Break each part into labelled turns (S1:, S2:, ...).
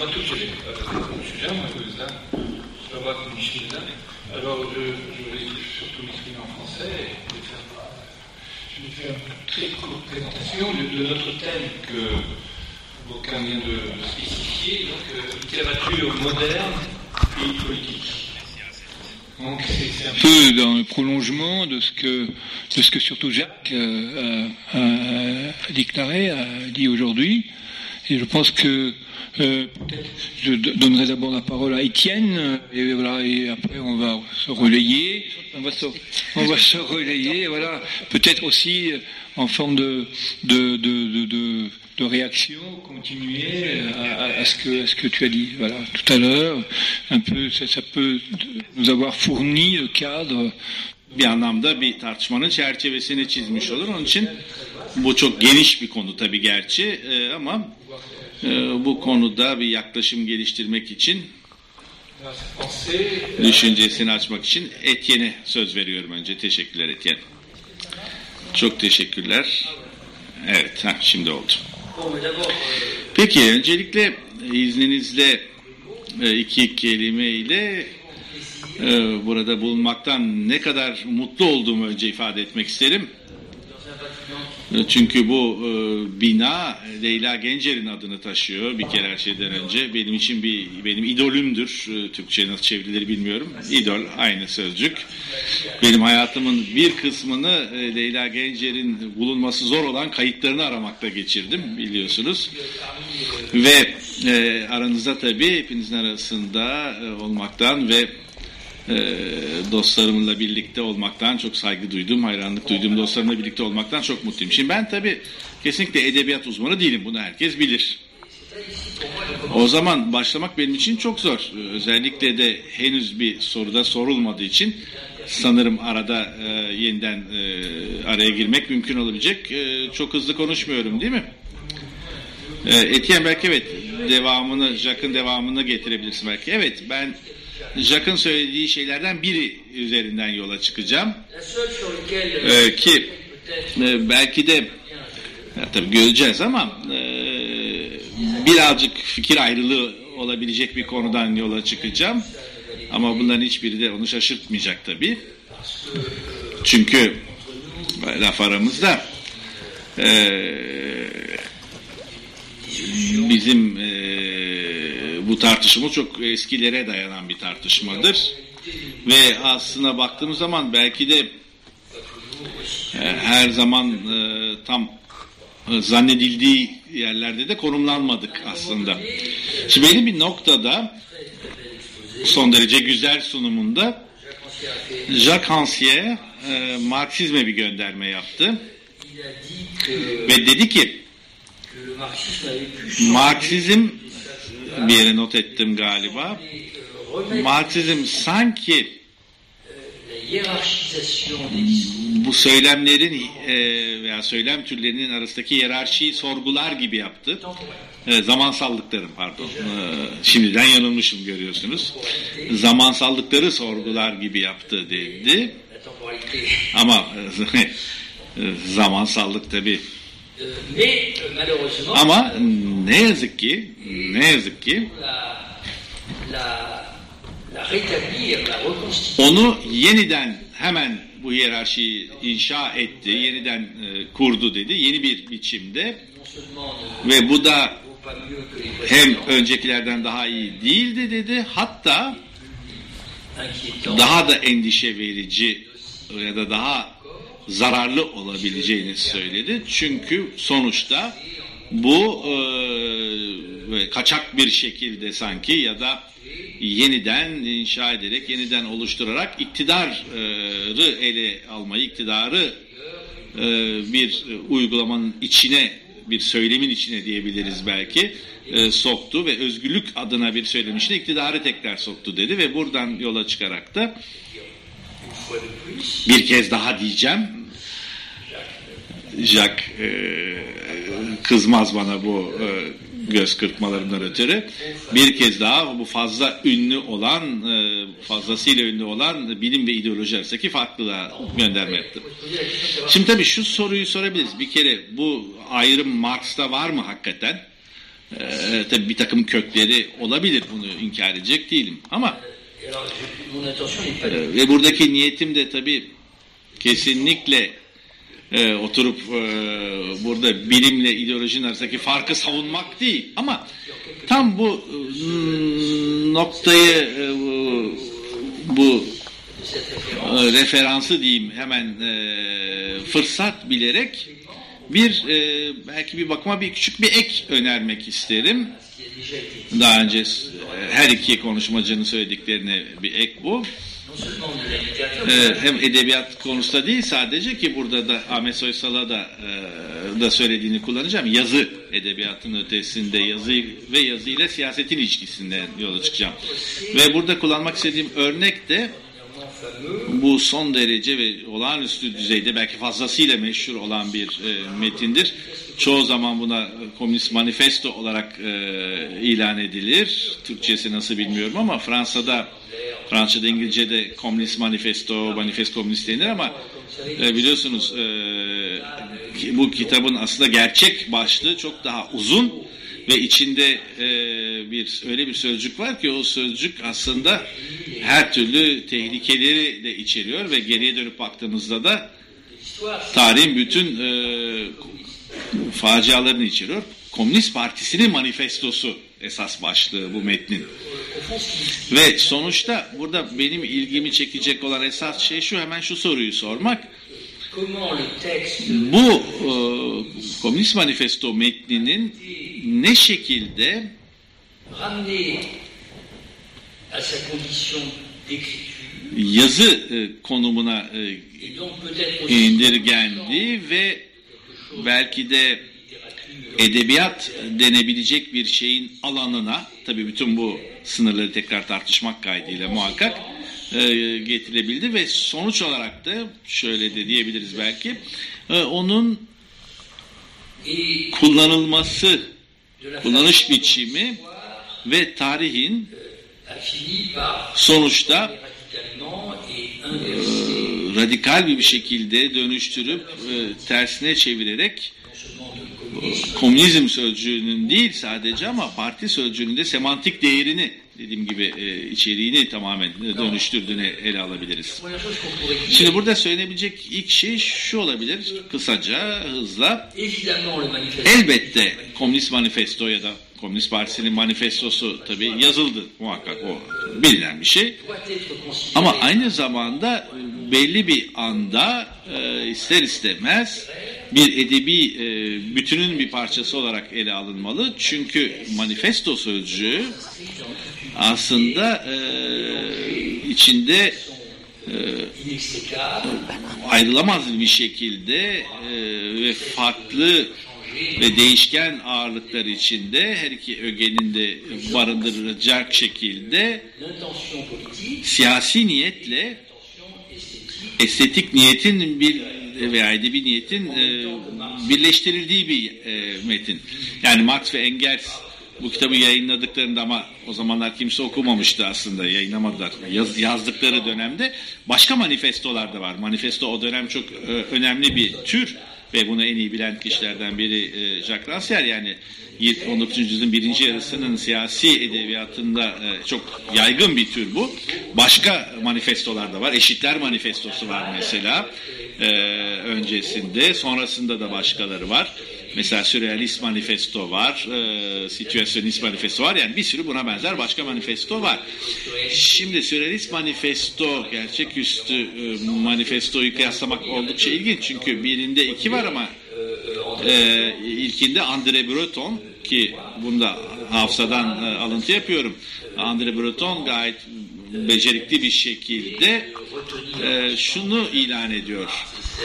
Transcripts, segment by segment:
S1: O yüzden kusura bakmayın şimdiden. Alors, je, je vais surtout m'exprimer en français et faire, je vais faire une très courte présentation de, notre thème que aucun vient de, spécifier, donc euh, littérature moderne et politique. Donc, un
S2: peu dans le prolongement de ce que, de ce que surtout Jacques euh, a- a déclaré, a dit aujourd'hui. Je pense que euh, je do- donnerai d'abord la parole à Étienne, euh, et voilà, et après on va se relayer, on va se, relayer, voilà, peut-être aussi euh, en forme de, de, de, de, de- réaction, continuer que, à ce que tu as dit, voilà, tout à l'heure, un peu, ça, ça peut nous avoir fourni le cadre
S3: bir anlamda bir tartışmanın çerçevesini çizmiş olur. Onun için bu çok geniş bir konu tabii gerçi e, ama e, bu konuda bir yaklaşım geliştirmek için düşüncesini açmak için Etien'e söz veriyorum önce. Teşekkürler Etien. Çok teşekkürler. Evet, ha, şimdi oldu. Peki, öncelikle izninizle e, iki kelimeyle e, burada bulunmaktan ne kadar mutlu olduğumu önce ifade etmek isterim. E, Çünkü bu e, bina Leyla Gencer'in adını taşıyor bir kere her şeyden önce. Benim için bir benim idolümdür. E, Türkçe nasıl çevrilir bilmiyorum. İdol aynı sözcük. Benim hayatımın bir kısmını e, Leyla Gencer'in bulunması zor olan kayıtlarını aramakta geçirdim biliyorsunuz. Ve e, aranızda tabii hepinizin arasında e, olmaktan ve e, dostlarımla birlikte olmaktan çok saygı duydum, hayranlık duyduğum dostlarımla birlikte olmaktan çok mutluyum. Şimdi ben tabii kesinlikle edebiyat uzmanı değilim. Bunu herkes bilir. O zaman başlamak benim için çok zor. Özellikle de henüz bir soruda sorulmadığı için sanırım arada e, yeniden e, araya girmek mümkün olabilecek. E, çok hızlı konuşmuyorum değil mi? E, Etienne belki evet devamını, Jacques'ın devamını getirebilirsin belki. Evet ben Jacques'ın söylediği şeylerden biri üzerinden yola çıkacağım. Ee, ki e, belki de ya, tabii göreceğiz ama e, birazcık fikir ayrılığı olabilecek bir konudan yola çıkacağım. Ama bunların hiçbiri de onu şaşırtmayacak tabii. Çünkü laf aramızda e, bizim e, bu tartışma çok eskilere dayanan bir tartışmadır. Ve aslına baktığımız zaman belki de e, her zaman e, tam e, zannedildiği yerlerde de konumlanmadık aslında. Şimdi belli bir noktada son derece güzel sunumunda Jacques Rancière e, Marksizme bir gönderme yaptı ve dedi ki Marksizm bir yere not ettim galiba. Marksizm sanki bu söylemlerin e, veya söylem türlerinin arasındaki hiyerarşiyi sorgular gibi yaptı. E, zamansallıkların pardon. E, şimdiden yanılmışım görüyorsunuz. Zamansallıkları sorgular gibi yaptı dedi. Ama e, zamansallık tabi.
S4: Euh, euh, malheureusement,
S3: Ama ne yazık ki ne yazık ki onu yeniden hemen bu hiyerarşiyi inşa etti, yeniden e, kurdu dedi. Yeni bir biçimde
S4: ne
S3: ve bu da hem öncekilerden daha iyi değildi dedi. Hatta daha da endişe verici ya da daha zararlı olabileceğini söyledi. Çünkü sonuçta bu e, kaçak bir şekilde sanki ya da yeniden inşa ederek, yeniden oluşturarak iktidarı ele almayı, iktidarı e, bir uygulamanın içine, bir söylemin içine diyebiliriz belki e, soktu ve özgürlük adına bir söylemin içine iktidarı tekrar soktu dedi ve buradan yola çıkarak da bir kez daha diyeceğim. Jack e, kızmaz bana bu e, göz kırpmalarından ötürü. Bir kez daha bu fazla ünlü olan, e, fazlasıyla ünlü olan bilim ve ideoloji arasındaki farklılığa gönderme yaptım. Şimdi tabii şu soruyu sorabiliriz. Bir kere bu ayrım Marx'ta var mı hakikaten? e, tabii bir takım kökleri olabilir bunu inkar edecek değilim ama e, ve buradaki niyetim de tabii kesinlikle e, oturup e, burada bilimle ideolojinin arasındaki farkı savunmak değil ama tam bu e, noktayı e, bu- bu e, referansı diyeyim hemen e, fırsat bilerek bir e, belki bir bakıma bir küçük bir ek önermek isterim. Daha önce e, her iki konuşmacının söylediklerine bir ek bu.
S4: Non seulement de la littérature,
S3: E, hem edebiyat konusunda değil sadece ki burada da Ahmet Soysal'a da e, da söylediğini kullanacağım. Yazı edebiyatın ötesinde yazı ve yazıyla siyasetin ilişkisinden yola çıkacağım. Ve burada kullanmak istediğim örnek de bu son derece ve olağanüstü düzeyde belki fazlasıyla meşhur olan bir e, metindir. Çoğu zaman buna Komünist Manifesto olarak e, ilan edilir. Türkçesi nasıl bilmiyorum ama Fransa'da, Fransızca'da, İngilizce'de Komünist Manifesto, Manifest Komünist denir ama e, biliyorsunuz e, bu kitabın aslında gerçek başlığı çok daha uzun ve içinde e, bir öyle bir sözcük var ki o sözcük aslında her türlü tehlikeleri de içeriyor ve geriye dönüp baktığımızda da tarihin bütün e, facialarını içeriyor. Komünist Partisi'nin manifestosu esas başlığı bu metnin. Ve sonuçta burada benim ilgimi çekecek olan esas şey şu hemen şu soruyu sormak. Bu e, Komünist Manifesto metninin ne şekilde yazı e, konumuna e, indirgendi ve belki de edebiyat denebilecek bir şeyin alanına tabii bütün bu sınırları tekrar tartışmak kaydıyla muhakkak e, getirebildi ve sonuç olarak da şöyle de diyebiliriz belki e, onun kullanılması kullanış biçimi ve tarihin sonuçta e, radikal bir şekilde dönüştürüp e, tersine çevirerek komünizm sözcüğünün değil sadece ama parti sözcüğünün de semantik değerini dediğim gibi e, içeriğini tamamen dönüştürdüğünü ele alabiliriz. Şimdi burada söylenebilecek ilk şey şu olabilir. Kısaca hızla. Elbette Komünist Manifesto ya da Komünist Partisi'nin manifestosu tabii yazıldı. Muhakkak o bilinen bir şey. Ama aynı zamanda belli bir anda e, ister istemez bir edebi e, bütünün bir parçası olarak ele alınmalı. Çünkü manifesto sözcüğü aslında e, içinde e, ayrılamaz bir şekilde e, ve farklı ve değişken ağırlıklar içinde her iki ögenin de barındırılacak şekilde siyasi niyetle estetik niyetin bir veya edebi niyetin e, birleştirildiği bir e, metin. Yani Marx ve Engels bu kitabı yayınladıklarında ama o zamanlar kimse okumamıştı aslında yayınlamadılar. Yaz, yazdıkları dönemde başka manifestolar da var. Manifesto o dönem çok e, önemli bir tür ve bunu en iyi bilen kişilerden biri e, Jacques Rancière yani 19. yüzyılın birinci yarısının siyasi edebiyatında e, çok yaygın bir tür bu. Başka manifestolar da var. Eşitler manifestosu var mesela e, öncesinde. Sonrasında da başkaları var. Mesela Sürrealist Manifesto var, e, Situasyonist Manifesto var. Yani bir sürü buna benzer başka manifesto var. Şimdi Sürrealist Manifesto, gerçeküstü e, manifestoyu kıyaslamak oldukça ilginç. Çünkü birinde iki var ama e, ilkinde André Breton ki bunda hafızadan e, alıntı yapıyorum. André Breton gayet becerikli bir şekilde e, şunu ilan ediyor.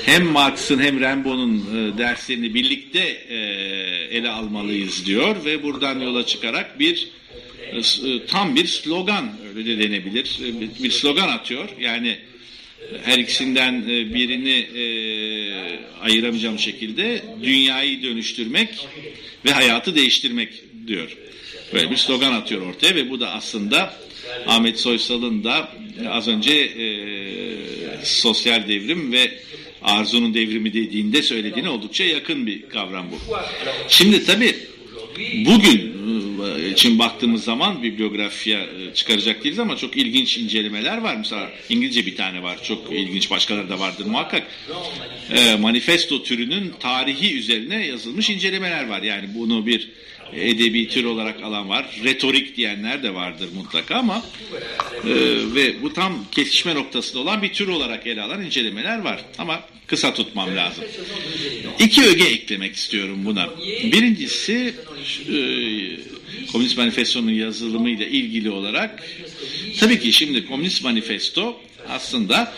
S3: Hem Marx'ın hem Rimbaud'un e, derslerini birlikte e, ele almalıyız diyor ve buradan yola çıkarak bir e, e, tam bir slogan öyle de denebilir. E, bir- bir slogan atıyor. Yani her ikisinden e, birini e, ayıramayacağım şekilde dünyayı dönüştürmek ve hayatı değiştirmek diyor. Böyle bir slogan atıyor ortaya ve bu da aslında Ahmet Soysal'ın da az önce e, sosyal devrim ve arzunun devrimi dediğinde söylediğine oldukça yakın bir kavram bu. Şimdi tabii bugün e, için baktığımız zaman bibliografiye e, çıkaracak değiliz ama çok ilginç incelemeler var. Mesela İngilizce bir tane var. Çok ilginç başkaları da vardır muhakkak. E, manifesto türünün tarihi üzerine yazılmış incelemeler var. Yani bunu bir edebi tür olarak alan var. Retorik diyenler de vardır mutlaka ama e, ve bu tam kesişme noktasında olan bir tür olarak ele alan incelemeler var. Ama kısa tutmam lazım. İki öge eklemek istiyorum buna. Birincisi e, Komünist Manifesto'nun yazılımıyla ilgili olarak tabii ki şimdi Komünist Manifesto aslında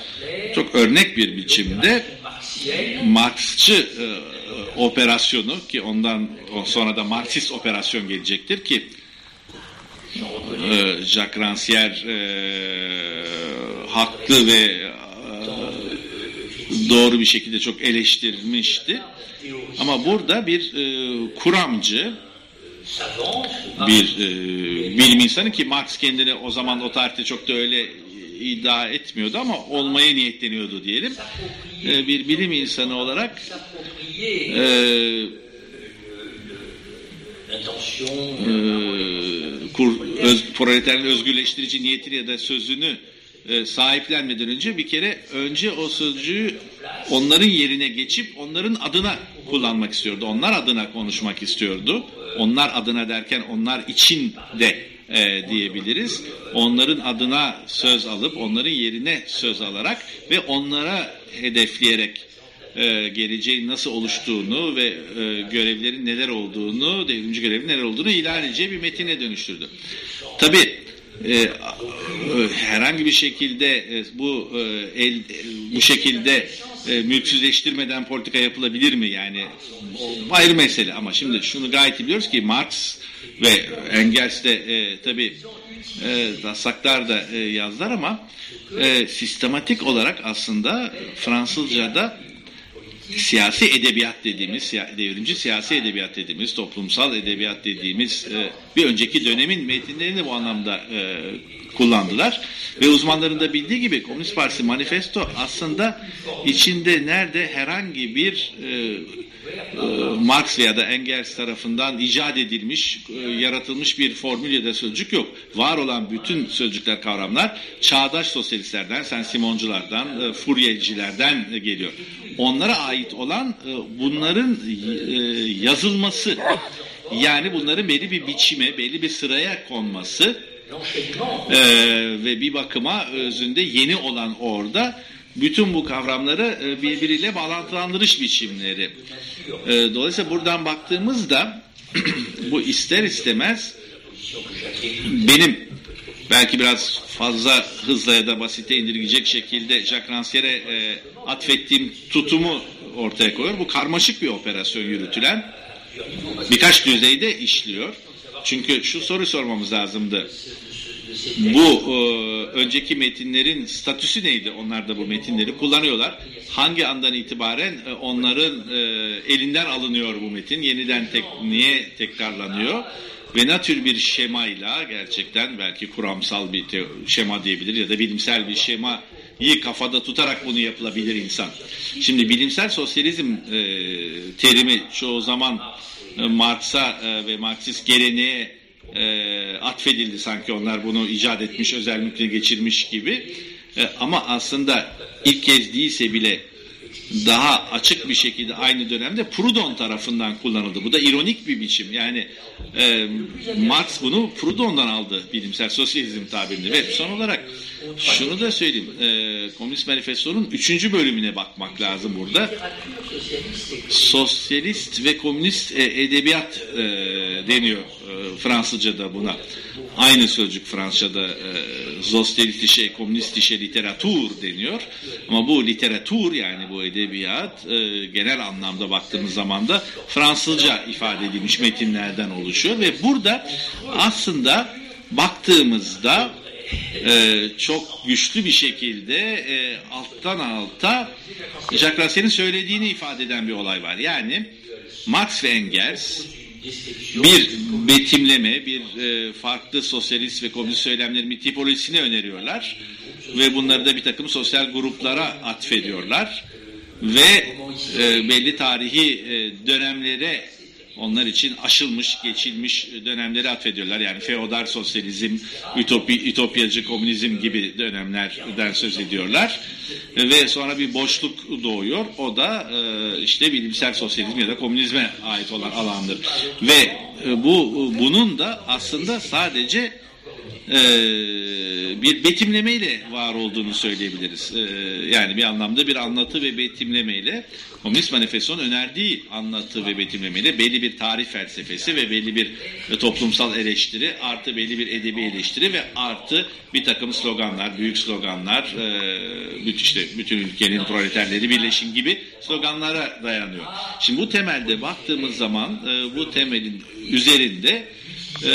S3: çok örnek bir biçimde Marksçı e, operasyonu ki ondan sonra da Marksist operasyon gelecektir ki e, Jacques Rancière e, haklı ve e, doğru bir şekilde çok eleştirilmişti. Ama burada bir e, kuramcı, bir e, bilim insanı ki Marx kendini o zaman o tarihte çok da öyle iddia etmiyordu ama olmaya niyetleniyordu diyelim. E, bir bilim insanı olarak e, e, kur, öz, proleterlerin özgürleştirici niyetini ya da sözünü e, sahiplenmeden önce bir kere önce o sözcüğü onların yerine geçip onların adına kullanmak istiyordu. Onlar adına konuşmak istiyordu. Onlar adına derken onlar için de e, diyebiliriz. Onların adına söz alıp onların yerine söz alarak ve onlara hedefleyerek e, geleceğin nasıl oluştuğunu ve e, görevlerin neler olduğunu, devrimci görevin neler olduğunu ilan edeceği bir metine dönüştürdü. Tabi e, herhangi bir şekilde e, bu e, el, bu şekilde e, mülksüzleştirmeden politika yapılabilir mi? Yani ayrı mesele. Ama şimdi şunu gayet biliyoruz ki Marx ve Engels de e, tabi e, Dasaklar da e, yazdılar ama e, sistematik olarak aslında Fransızca'da siyasi edebiyat dediğimiz, devrimci siyasi edebiyat dediğimiz, toplumsal edebiyat dediğimiz e, bir önceki dönemin metinlerini bu anlamda e, kullandılar. Ve uzmanların da bildiği gibi Komünist Partisi manifesto aslında içinde nerede herhangi bir e, Marx veya da Engels tarafından icat edilmiş, e, yaratılmış bir formül ya da sözcük yok. Var olan bütün sözcükler, kavramlar çağdaş sosyalistlerden, sen Simonculardan, e, Furyecilerden geliyor. Onlara ait olan e, bunların yazılması, yani bunların belli bir biçime, belli bir sıraya konması ve bir bakıma özünde yeni olan orada bütün bu kavramları e, birbiriyle bağlantılandırış biçimleri. Ee, dolayısıyla buradan baktığımızda bu ister istemez benim belki biraz fazla hızla ya da basite indirgeyecek şekilde Jacques Rancière'e e, atfettiğim tutumu ortaya koyuyor. Bu karmaşık bir operasyon yürütülen birkaç düzeyde işliyor. Çünkü şu soru sormamız lazımdı. Bu e, önceki metinlerin statüsü neydi? Onlar da bu metinleri kullanıyorlar. Hangi andan itibaren e, onların e, elinden alınıyor bu metin? Yeniden tek, niye tekrarlanıyor? Ve ne tür bir şemayla gerçekten belki kuramsal bir şema diyebilir ya da bilimsel bir şema iyi kafada tutarak bunu yapılabilir insan. Şimdi bilimsel sosyalizm e, terimi çoğu zaman e, Marx'a e, ve Marksist geleneğe e, atfedildi sanki onlar bunu icat etmiş, özel mülküne geçirmiş gibi. E, ama aslında ilk kez değilse bile daha açık bir şekilde aynı dönemde Proudhon tarafından kullanıldı. Bu da ironik bir biçim. Yani e, Marx bunu Proudhon'dan aldı bilimsel sosyalizm tabirinde. Ve son olarak şunu da söyleyeyim. E, Komünist Manifesto'nun üçüncü bölümüne bakmak lazım burada. Sosyalist ve komünist e, edebiyat e, deniyor e, Fransızca'da buna. Aynı sözcük Fransızca'da e, sosyalist komünist literatür deniyor. Ama bu literatür yani bu edebiyat e, genel anlamda baktığımız zaman da Fransızca ifade edilmiş metinlerden oluşuyor ve burada aslında baktığımızda e, çok güçlü bir şekilde e, alttan alta Jacques Rancière'in söylediğini ifade eden bir olay var. Yani Marx ve Engels bir betimleme, bir e, farklı sosyalist ve komünist söylemlerin tipolojisini öneriyorlar ve bunları da bir takım sosyal gruplara atfediyorlar ve e, belli tarihi e, dönemlere onlar için aşılmış, geçilmiş dönemleri atfediyorlar. Yani feodal sosyalizm, ütopi, ütopyacı komünizm gibi dönemlerden söz ediyorlar. Ve sonra bir boşluk doğuyor. O da e, işte bilimsel sosyalizm ya da komünizme ait olan alandır. Ve e, bu bunun da aslında sadece e, bir betimlemeyle var olduğunu söyleyebiliriz. E, yani bir anlamda bir anlatı ve betimlemeyle Komünist Manifesto'nun önerdiği anlatı ve betimlemeyle belli bir tarih felsefesi ve belli bir toplumsal eleştiri artı belli bir edebi eleştiri ve artı bir takım sloganlar, büyük sloganlar, e, işte bütün ülkenin proleterleri birleşin gibi sloganlara dayanıyor. Şimdi bu temelde baktığımız zaman e, bu temelin üzerinde e,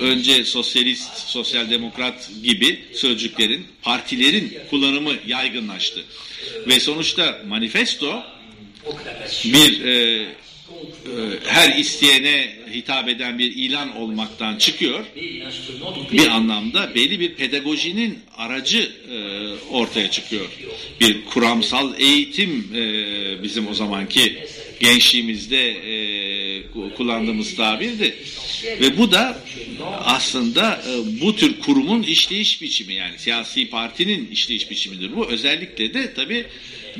S3: önce sosyalist, sosyal demokrat gibi sözcüklerin, partilerin kullanımı yaygınlaştı. Ve sonuçta manifesto bir e, e, her isteyene hitap eden bir ilan olmaktan çıkıyor. Bir anlamda belli bir pedagojinin aracı e, ortaya çıkıyor. Bir kuramsal eğitim e, bizim o zamanki gençliğimizde kullandığımız tabirdi. Ve bu da aslında e, bu tür kurumun işleyiş biçimi yani siyasi partinin işleyiş biçimidir bu. Özellikle de tabii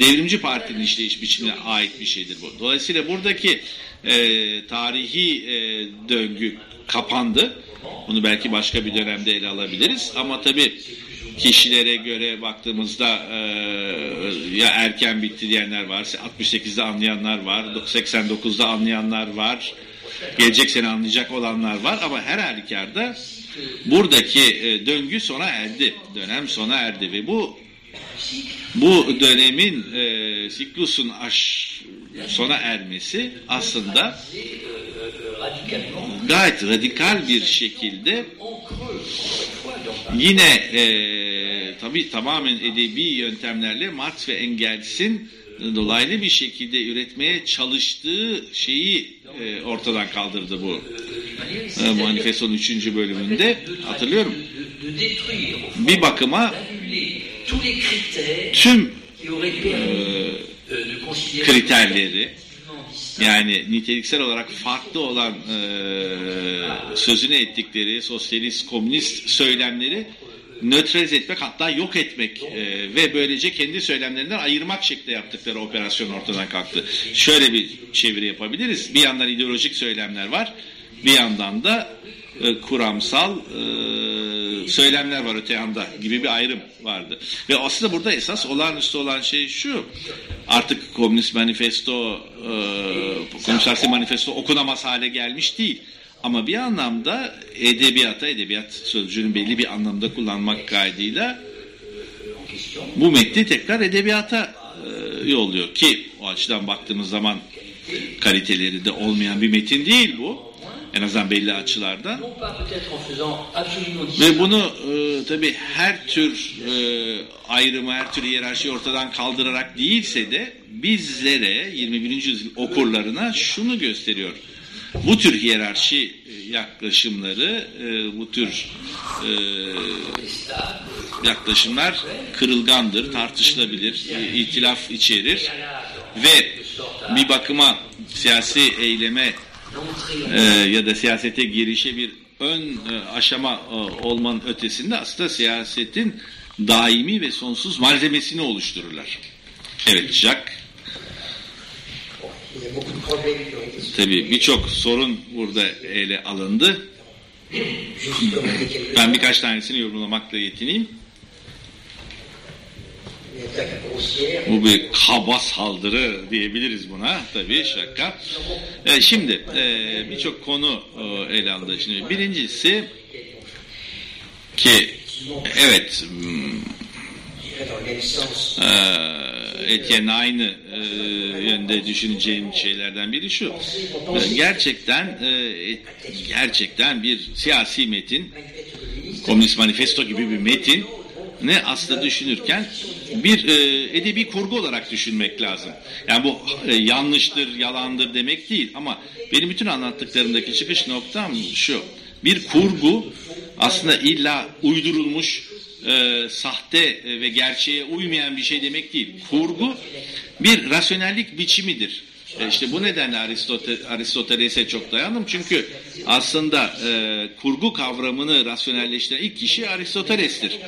S3: devrimci partinin işleyiş biçimine ait bir şeydir bu. Dolayısıyla buradaki e, tarihi e, döngü kapandı. Bunu belki başka bir dönemde ele alabiliriz. Ama tabii kişilere göre baktığımızda e, ya erken bitti diyenler var, 68'de anlayanlar var, 89'da anlayanlar var, gelecek sene anlayacak olanlar var. Ama her halükarda buradaki e, döngü sona erdi, dönem sona erdi ve bu bu dönemin e, siklusun aş, sona ermesi aslında gayet radikal bir şekilde yine e, tabi tamamen edebi yöntemlerle Marx ve Engels'in dolaylı bir şekilde üretmeye çalıştığı şeyi e, ortadan kaldırdı bu e, manifestonun 3. bölümünde hatırlıyorum bir bakıma tüm e, kriterleri yani niteliksel olarak farklı olan e, sözünü ettikleri sosyalist, komünist söylemleri nötralize etmek hatta yok etmek e, ve böylece kendi söylemlerinden ayırmak şeklinde yaptıkları operasyon ortadan kalktı. Şöyle bir çeviri yapabiliriz. Bir yandan ideolojik söylemler var. Bir yandan da e, kuramsal e, söylemler var öte yanda gibi bir ayrım vardı. Ve aslında burada esas olağanüstü olan şey şu. Artık Komünist Manifesto, e, Komünist Manifesto okunamaz hale gelmiş değil. Ama bir anlamda edebiyata, edebiyat sözcüğünü belli bir anlamda kullanmak kaydıyla bu metni tekrar edebiyata e, yolluyor. Ki o açıdan baktığımız zaman kaliteleri de olmayan bir metin değil bu. En azından belli açılardan. Ve bunu e, tabi her tür e, ayrımı, her tür hiyerarşiyi ortadan kaldırarak değilse de bizlere 21. yüzyıl okurlarına şunu gösteriyor. Bu tür hiyerarşi yaklaşımları, e, bu tür e, yaklaşımlar kırılgandır, tartışılabilir, e, itilaf içerir ve bir bakıma siyasi eyleme e, ya da siyasete girişe bir ön e, aşama e, olmanın ötesinde aslında siyasetin daimi ve sonsuz malzemesini oluştururlar. Evet Jack. Tabii birçok sorun burada ele alındı. Ben birkaç tanesini yorumlamakla yetineyim. Bu bir kaba saldırı diyebiliriz buna. Tabii şaka. E, şimdi e, birçok konu e, ele alındı. Şimdi birincisi ki evet hmm, e, Etienne aynı e, yönde düşüneceğim şeylerden biri şu. E, gerçekten e, gerçekten bir siyasi metin Komünist Manifesto gibi bir metin ne aslında düşünürken bir e, edebi kurgu olarak düşünmek lazım. Yani bu e, yanlıştır, yalandır demek değil ama benim bütün anlattıklarımdaki çıkış noktam şu. Bir kurgu aslında illa uydurulmuş, e, sahte ve gerçeğe uymayan bir şey demek değil. Kurgu bir rasyonellik biçimidir. E, işte bu nedenle Aristote, Aristoteles'e çok dayandım. Çünkü aslında e, kurgu kavramını rasyonelleştiren ilk kişi Aristoteles'tir.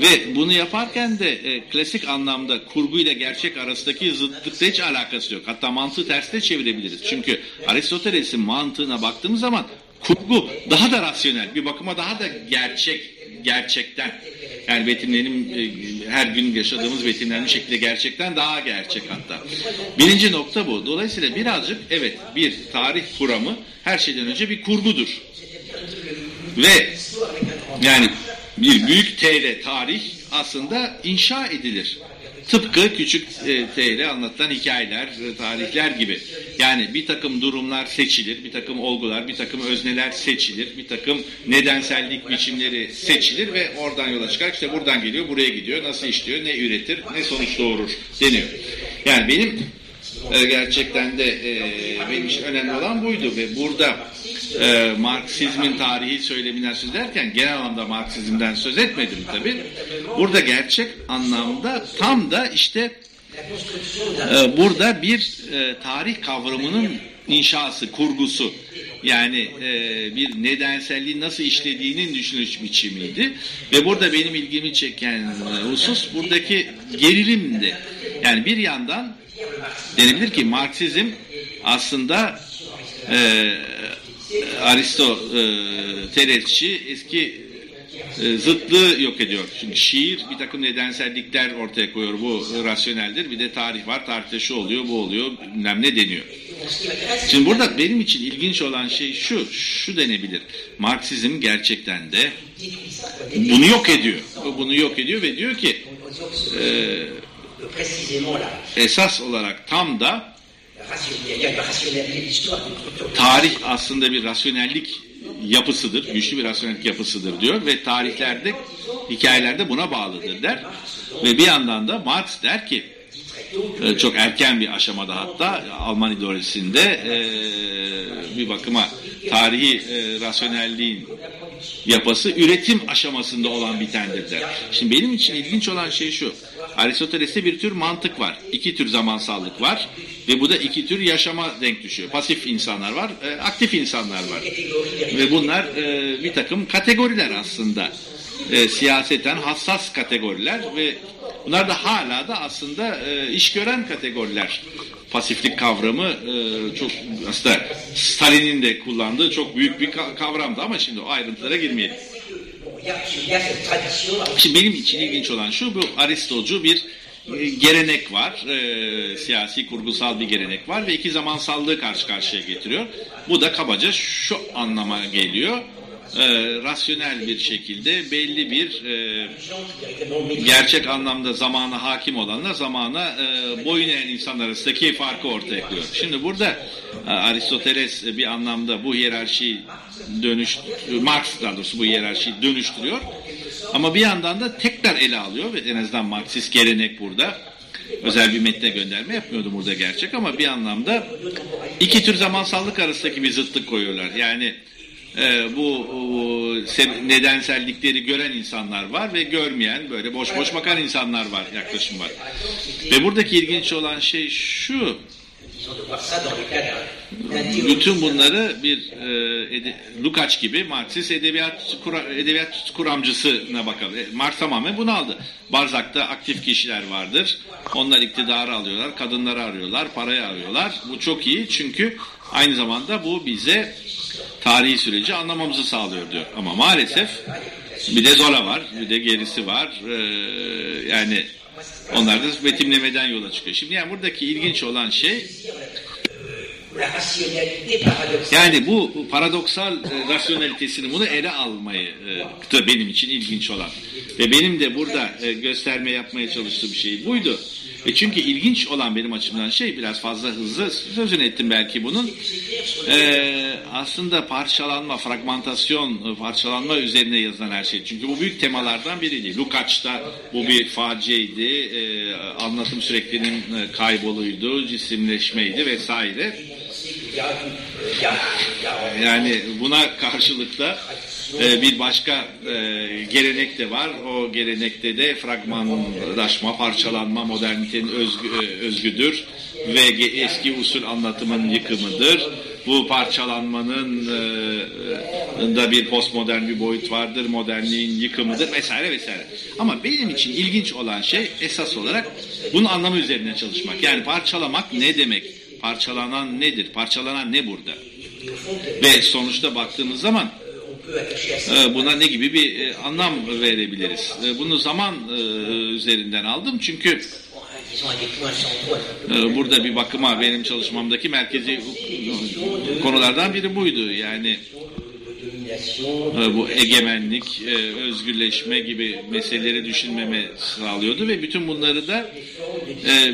S3: Ve bunu yaparken de e, klasik anlamda kurgu ile gerçek arasındaki zıtlıkla hiç alakası yok. Hatta mantığı tersine çevirebiliriz. Çünkü Aristoteles'in mantığına baktığımız zaman kurgu daha da rasyonel, bir bakıma daha da gerçek, gerçekten. Yani betimlenim e, her gün yaşadığımız betimlenmiş şekilde gerçekten daha gerçek hatta. Birinci nokta bu. Dolayısıyla birazcık evet bir tarih kuramı her şeyden önce bir kurgudur. Ve yani bir büyük T ile tarih aslında inşa edilir. Tıpkı küçük e, T ile anlatılan hikayeler, e, tarihler gibi. Yani bir takım durumlar seçilir, bir takım olgular, bir takım özneler seçilir, bir takım nedensellik biçimleri seçilir ve oradan yola çıkar. İşte buradan geliyor, buraya gidiyor, nasıl işliyor, ne üretir, ne sonuç doğurur deniyor. Yani benim e, gerçekten de e, benim için önemli olan buydu ve burada e, Marksizmin tarihi söyleminden söz ederken genel anlamda Marksizmden söz etmedim tabi. Burada gerçek anlamda tam da işte e, burada bir e, tarih kavramının inşası, kurgusu yani e, bir nedenselliği nasıl işlediğinin düşünüş biçimiydi. Ve burada benim ilgimi çeken husus buradaki gerilimdi. Yani bir yandan denebilir ki Marksizm aslında e, Aristotelesçi eski e, zıtlığı yok ediyor. Çünkü şiir bir takım nedensellikler ortaya koyuyor. Bu rasyoneldir. Bir de tarih var. Tarihte şu oluyor, bu oluyor, bilmem ne deniyor. Şimdi burada benim için ilginç olan şey şu, şu denebilir. Marksizm gerçekten de bunu yok ediyor. Bunu yok ediyor ve diyor ki e, esas olarak tam da tarih aslında bir rasyonellik yapısıdır, güçlü bir rasyonellik yapısıdır diyor ve tarihlerde, hikayelerde buna bağlıdır der. Ve bir yandan da Marx der ki, çok erken bir aşamada hatta Alman ideolojisinde bir bakıma tarihi rasyonelliğin yapısı üretim aşamasında olan bitendir der. Şimdi benim için ilginç olan şey şu. Aristoteles'te bir tür mantık var. iki tür zamansallık var. Ve bu da iki tür yaşama denk düşüyor. Pasif insanlar var, e, aktif insanlar var. Ve bunlar e, bir takım kategoriler aslında. E, siyaseten hassas kategoriler ve bunlar da hala da aslında e, iş gören kategoriler. Pasiflik kavramı e, çok aslında Stalin'in de kullandığı çok büyük bir kavramdı ama şimdi o ayrıntılara girmeyelim. Şimdi benim için ilginç olan şu, bu Aristocu bir e, gelenek var, e, siyasi kurgusal bir gelenek var ve iki zamansallığı karşı karşıya getiriyor. Bu da kabaca şu anlama geliyor, e, rasyonel bir şekilde belli bir e, gerçek anlamda zamana hakim olanlar zamana e, boyun eğen insanlar arasındaki farkı ortaya koyuyor. Şimdi burada e, Aristoteles bir anlamda bu hiyerarşiyi dönüş, Marx daha doğrusu bu hiyerarşiyi dönüştürüyor. Ama bir yandan da tekrar ele alıyor ve en azından Marksist gelenek burada özel bir metne gönderme yapmıyordu burada gerçek ama bir anlamda iki tür zamansallık arasındaki bir zıtlık koyuyorlar. Yani e, bu o, nedensellikleri gören insanlar var ve görmeyen böyle boş boş bakan insanlar var yaklaşım var. Ve buradaki ilginç olan şey şu bütün bunları bir e, ede, Lukács gibi Marksist edebiyat kura, edebiyat kuramcısına bakalım. E, Marx tamamen bunu aldı. Barzak'ta aktif kişiler vardır. Onlar iktidarı alıyorlar, kadınları arıyorlar, parayı arıyorlar. Bu çok iyi çünkü aynı zamanda bu bize tarihi süreci anlamamızı sağlıyor diyor. Ama maalesef bir de Zola var, bir de gerisi var. Ee, yani onlar da betimlemeden yola çıkıyor. Şimdi yani buradaki ilginç olan şey yani bu paradoksal e, rasyonelitesini bunu ele almayı e, da benim için ilginç olan. Ve benim de burada e, gösterme yapmaya çalıştığım şey buydu. E çünkü ilginç olan benim açımdan şey biraz fazla hızlı sözünü ettim belki bunun. E, aslında parçalanma, fragmentasyon, parçalanma üzerine yazılan her şey. Çünkü bu büyük temalardan biriydi. Lukács'ta bu bir faciaydı. E, anlatım süreklinin e, kayboluydu, cisimleşmeydi vesaire. Yani buna karşılıkta e, bir başka e, gelenek de var. O gelenekte de fragmanlaşma, parçalanma modernitenin özgü, e, özgüdür. ve eski usul anlatımın yıkımıdır. Bu parçalanmanın e, da bir postmodern bir boyut vardır, modernliğin yıkımıdır vesaire vesaire. Ama benim için ilginç olan şey esas olarak bunun anlamı üzerine çalışmak. Yani parçalamak ne demek? Parçalanan nedir? Parçalanan ne burada? Ve sonuçta baktığımız zaman buna ne gibi bir anlam verebiliriz? Bunu zaman üzerinden aldım çünkü burada bir bakıma benim çalışmamdaki merkezi konulardan biri buydu. Yani bu egemenlik, özgürleşme gibi meseleleri düşünmeme sağlıyordu ve bütün bunları da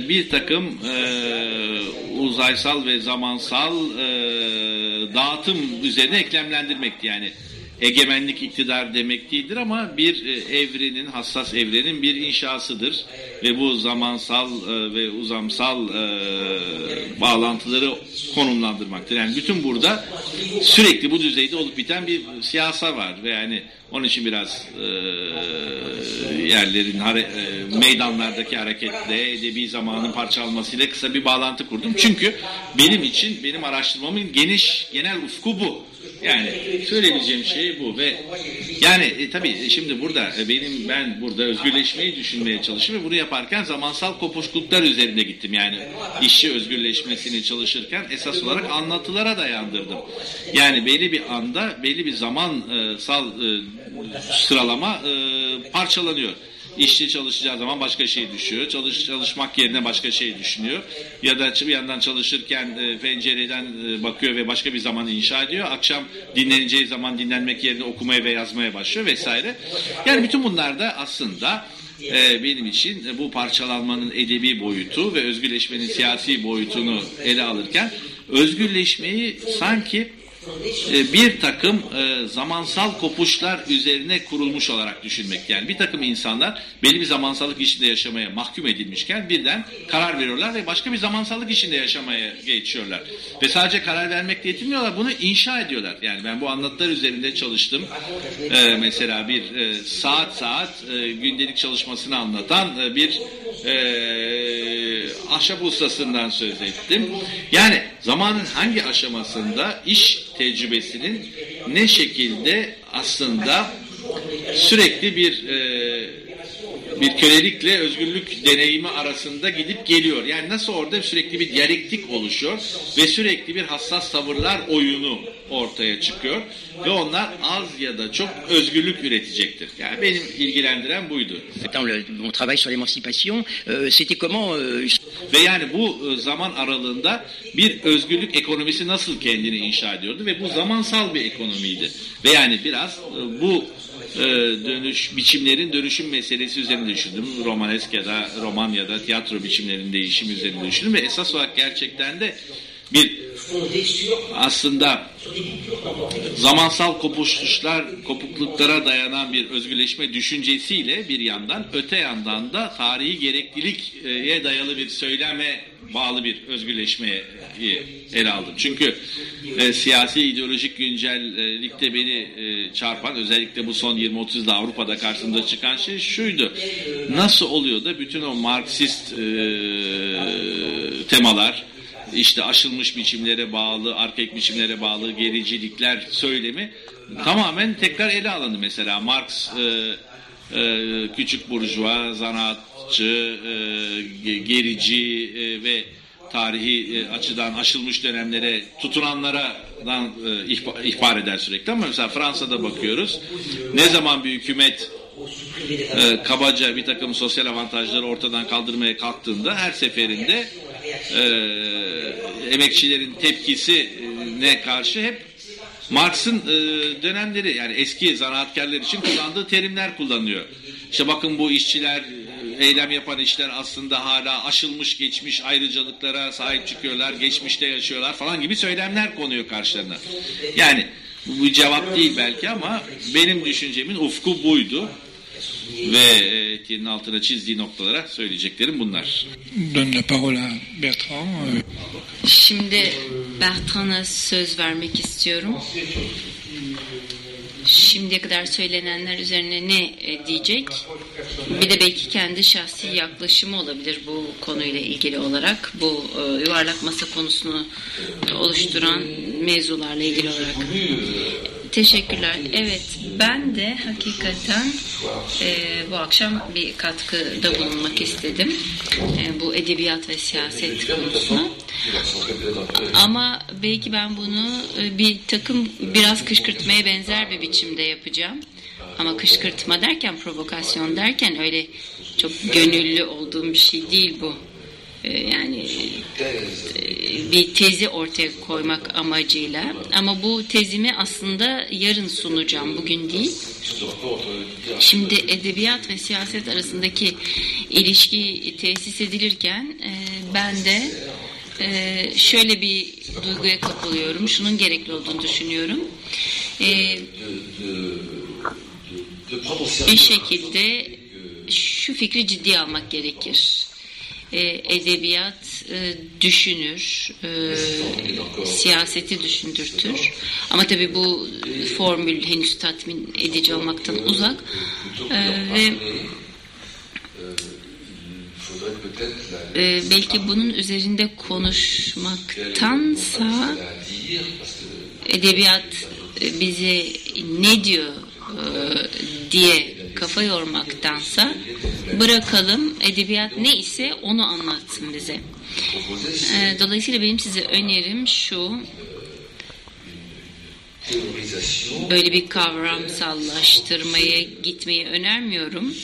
S3: bir takım uzaysal ve zamansal dağıtım üzerine eklemlendirmekti. Yani egemenlik iktidar demek değildir ama bir evrenin, hassas evrenin bir inşasıdır. Ve bu zamansal ve uzamsal bağlantıları konumlandırmaktır. Yani bütün burada sürekli bu düzeyde olup biten bir siyasa var ve yani onun için biraz e, yerlerin e, meydanlardaki hareketle edebi zamanın parçalanmasıyla kısa bir bağlantı kurdum. Çünkü benim için benim araştırmamın geniş genel ufku bu. Yani söyleyebileceğim şey bu ve yani e, tabii şimdi burada e, benim ben burada özgürleşmeyi düşünmeye çalışıyorum ve bunu yaparken zamansal kopuşluklar üzerinde gittim. Yani işçi özgürleşmesini çalışırken esas olarak anlatılara dayandırdım. Yani belli bir anda belli bir zamansal e, sıralama e, parçalanıyor. İşçi çalışacağı zaman başka şey düşüyor. Çalış, çalışmak yerine başka şey düşünüyor. Ya da bir yandan çalışırken e, pencereden e, bakıyor ve başka bir zaman inşa ediyor. Akşam dinleneceği zaman dinlenmek yerine okumaya ve yazmaya başlıyor vesaire. Yani bütün bunlar da aslında e, benim için bu parçalanmanın edebi boyutu ve özgürleşmenin siyasi boyutunu ele alırken özgürleşmeyi sanki e, bir takım e, zamansal kopuşlar üzerine kurulmuş olarak düşünmek. Yani bir takım insanlar belli bir zamansallık içinde yaşamaya mahkum edilmişken birden karar veriyorlar ve başka bir zamansallık içinde yaşamaya geçiyorlar. Ve sadece karar vermekle yetinmiyorlar, bunu inşa ediyorlar. Yani ben bu anlatılar üzerinde çalıştım. E, mesela bir saat saat gündelik çalışmasını anlatan bir ahşap ustasından söz ettim. Yani zamanın hangi aşamasında iş tecrübesinin ne şekilde aslında sürekli bir e, bir kölelikle özgürlük deneyimi arasında gidip geliyor. Yani nasıl orada sürekli bir diyalektik oluşuyor ve sürekli bir hassas tavırlar oyunu ortaya çıkıyor ve onlar az ya da çok özgürlük üretecektir. Yani benim ilgilendiren buydu.
S5: Dans le, sur l'émancipation, euh, c'était comment euh...
S3: ve yani bu zaman aralığında bir özgürlük ekonomisi nasıl kendini inşa ediyordu ve bu zamansal bir ekonomiydi. Ve yani biraz bu e, dönüş biçimlerin dönüşüm meselesi üzerine düşündüm. Romanesk ya da roman ya da tiyatro biçimlerinin değişimi üzerine düşündüm ve esas olarak gerçekten de bir aslında zamansal kopuşlar, kopukluklara dayanan bir özgürleşme düşüncesiyle bir yandan öte yandan da tarihi gerekliliğe dayalı bir söyleme bağlı bir özgürleşmeye ele aldım. Çünkü e, siyasi ideolojik güncellikte beni e, çarpan özellikle bu son 20-30 yılda Avrupa'da karşımıza çıkan şey şuydu. Nasıl oluyor da bütün o Marksist e, temalar işte aşılmış biçimlere bağlı, arkaik biçimlere bağlı gericilikler söylemi tamamen tekrar ele alındı mesela. Marx e, e, küçük burjuva, zanaatçı, e, gerici e, ve tarihi e, açıdan aşılmış dönemlere tutunanlardan e, ihbar, ihbar eder sürekli ama mesela Fransa'da bakıyoruz ne zaman bir hükümet e, kabaca bir takım sosyal avantajları ortadan kaldırmaya kalktığında her seferinde e, emekçilerin tepkisi ne karşı hep Marx'ın e, dönemleri yani eski zanaatkarlar için kullandığı terimler kullanıyor. İşte bakın bu işçiler eylem yapan işler aslında hala aşılmış geçmiş ayrıcalıklara sahip çıkıyorlar, geçmişte yaşıyorlar falan gibi söylemler konuyor karşılarına. Yani bu cevap değil belki ama benim düşüncemin ufku buydu ve Etienne'in altına çizdiği noktalara söyleyeceklerim bunlar.
S2: Donne la parole à Bertrand.
S6: Şimdi Bertrand'a söz vermek istiyorum. Şimdiye kadar söylenenler üzerine ne e, diyecek? Bir de belki kendi şahsi yaklaşımı olabilir bu konuyla ilgili olarak. Bu e, yuvarlak masa konusunu e, oluşturan mevzularla ilgili olarak. Teşekkürler. Evet, ben de hakikaten e, bu akşam bir katkıda bulunmak istedim. E, bu edebiyat ve siyaset konusuna. Ama belki ben bunu e, bir takım biraz kışkırtmaya benzer bir biçimde yapacağım. Ama kışkırtma derken, provokasyon derken öyle çok gönüllü olduğum bir şey değil bu. E, yani e, bir tezi ortaya koymak amacıyla ama bu tezimi aslında yarın sunacağım bugün değil. Şimdi edebiyat ve siyaset arasındaki ilişki tesis edilirken e, ben de şöyle bir duyguya kapılıyorum. Şunun gerekli olduğunu düşünüyorum. Bir şekilde şu fikri ciddiye almak gerekir e, edebiyat e, düşünür, e, siyaseti düşündürtür. Ama tabii bu formül henüz tatmin edici olmaktan uzak. Ve belki bunun üzerinde konuşmaktansa edebiyat bize ne diyor diye kafa yormaktansa bırakalım edebiyat ne ise onu anlatsın bize. Ee, dolayısıyla benim size önerim şu böyle bir kavramsallaştırmaya gitmeyi önermiyorum.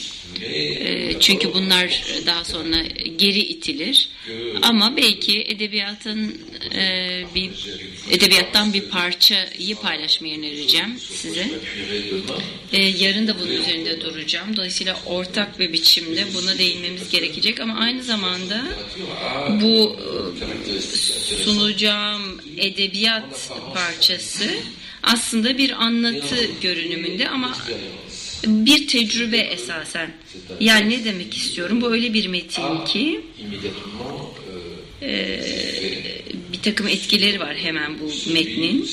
S6: Ee, çünkü bunlar daha sonra geri itilir. Ama belki edebiyatın e, bir edebiyattan bir parçayı paylaşmayı önereceğim size. Ee, yarın da bunun üzerinde duracağım. Dolayısıyla ortak bir biçimde buna değinmemiz gerekecek ama aynı zamanda bu e, sunacağım edebiyat parçası aslında bir anlatı görünümünde ama bir tecrübe esasen. Yani ne demek istiyorum? Bu öyle bir metin ki e, bir takım etkileri var hemen bu metnin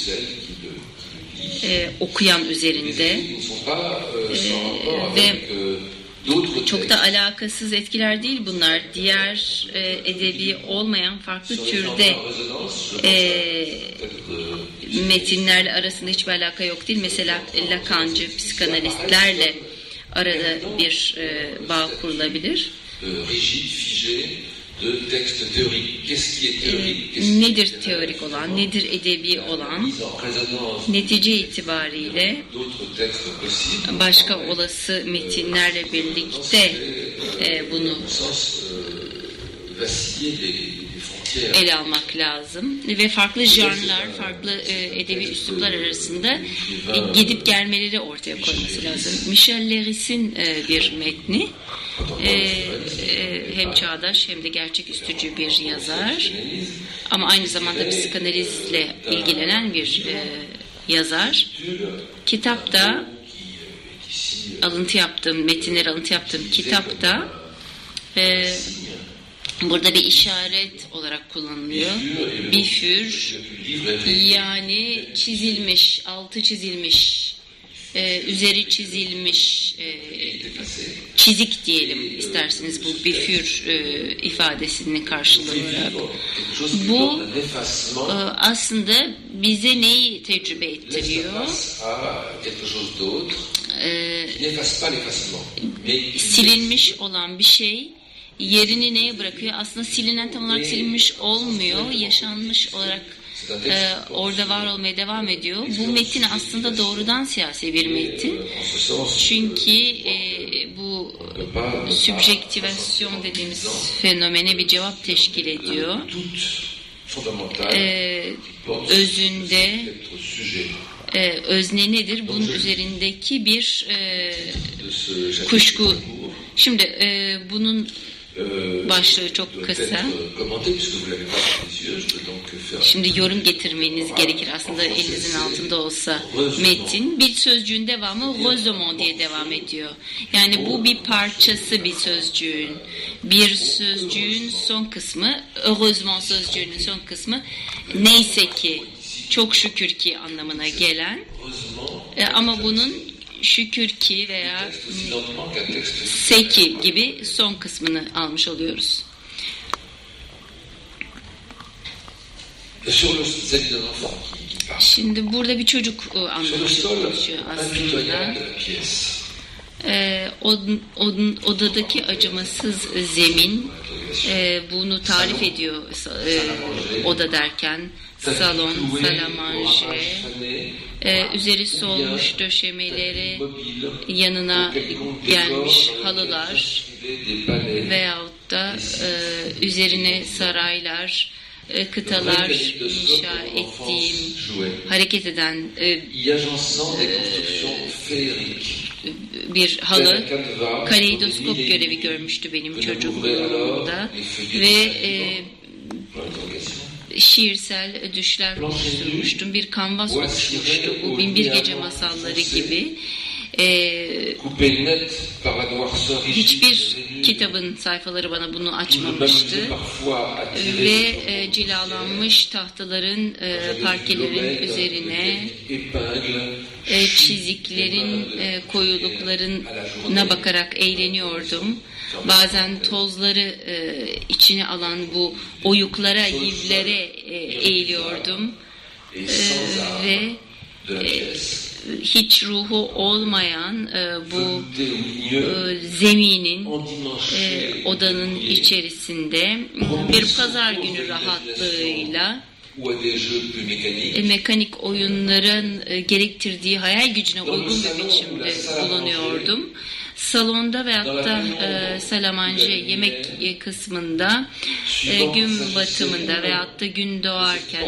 S6: e, okuyan üzerinde e, ve çok da alakasız etkiler değil bunlar. Diğer e, edebi olmayan farklı türde e, metinlerle arasında hiçbir alaka yok değil. Mesela Lacancı psikanalistlerle arada bir e, bağ kurulabilir. Nedir teorik olan, nedir edebi olan? Netice itibariyle başka olası metinlerle birlikte e, bunu ele almak lazım ve farklı janrlar, farklı e, edebi üsluplar arasında e, gidip gelmeleri ortaya koyması lazım. Michel Leris'in e, bir metni hem çağdaş hem de gerçeküstücü bir yazar ama aynı zamanda psikanalizle ilgilenen bir yazar. Kitapta alıntı yaptığım, metinleri alıntı yaptığım kitapta e, burada bir işaret olarak kullanılıyor. Bifür yani çizilmiş, altı çizilmiş, e, üzeri çizilmiş e, çizik diyelim isterseniz bu bifür e, ifadesinin karşılığı olarak. Bu e, aslında bize neyi tecrübe ettiriyor? E, silinmiş olan bir şey yerini neye bırakıyor? Aslında silinen tam olarak silinmiş olmuyor. Yaşanmış olarak e, orada var olmaya devam ediyor. Bu metin aslında doğrudan siyasi bir metin. Çünkü e, bu sübjektivasyon dediğimiz fenomene bir cevap teşkil ediyor. E, özünde e, özne nedir? Bunun üzerindeki bir e, kuşku. Şimdi e, bunun başlığı çok kısa. Şimdi yorum getirmeniz gerekir. Aslında elinizin altında olsa metin. Bir sözcüğün devamı heureusement diye devam ediyor. Yani bu bir parçası bir sözcüğün. Bir sözcüğün son kısmı heureusement sözcüğünün son kısmı. Neyse ki çok şükür ki anlamına gelen. E, ama bunun şükür ki veya seki gibi son kısmını almış oluyoruz. Şimdi burada bir çocuk e, çalışıyor aslında. Ee, od- od- odadaki acımasız zemin e, bunu tarif ediyor e, oda derken salon,
S7: ramage fané,
S6: e, üzeri solmuş döşemeleri, yanına gelmiş halılar veyahut da e, üzerine saraylar, e, kıtalar inşa ettiğim, hareket eden e,
S7: féeriques.
S6: bir halı kaleidoskop görevi görmüştü benim çocukluğumda ve e, şiirsel düşler oluşturmuştum. Bir kanvas oluşmuştu. Bu Binbir Gece Masalları gibi. E, hiçbir
S7: rainures,
S6: kitabın sayfaları bana bunu açmamıştı. Ve e, cilalanmış tahtaların e, parkelerin üzerine e, çiziklerin e, koyuluklarına bakarak eğleniyordum. Bazen tozları e, içine alan bu oyuklara, yivlere e, eğiliyordum. E, ve e. hiç ruhu olmayan e, bu e, zeminin e, odanın içerisinde bir pazar günü rahatlığıyla e, mekanik oyunların e, gerektirdiği hayal gücüne uygun bir biçimde bulunuyordum. Salonda veyahut da e, salamanje yemek e, kısmında e, gün batımında veyahut da gün doğarken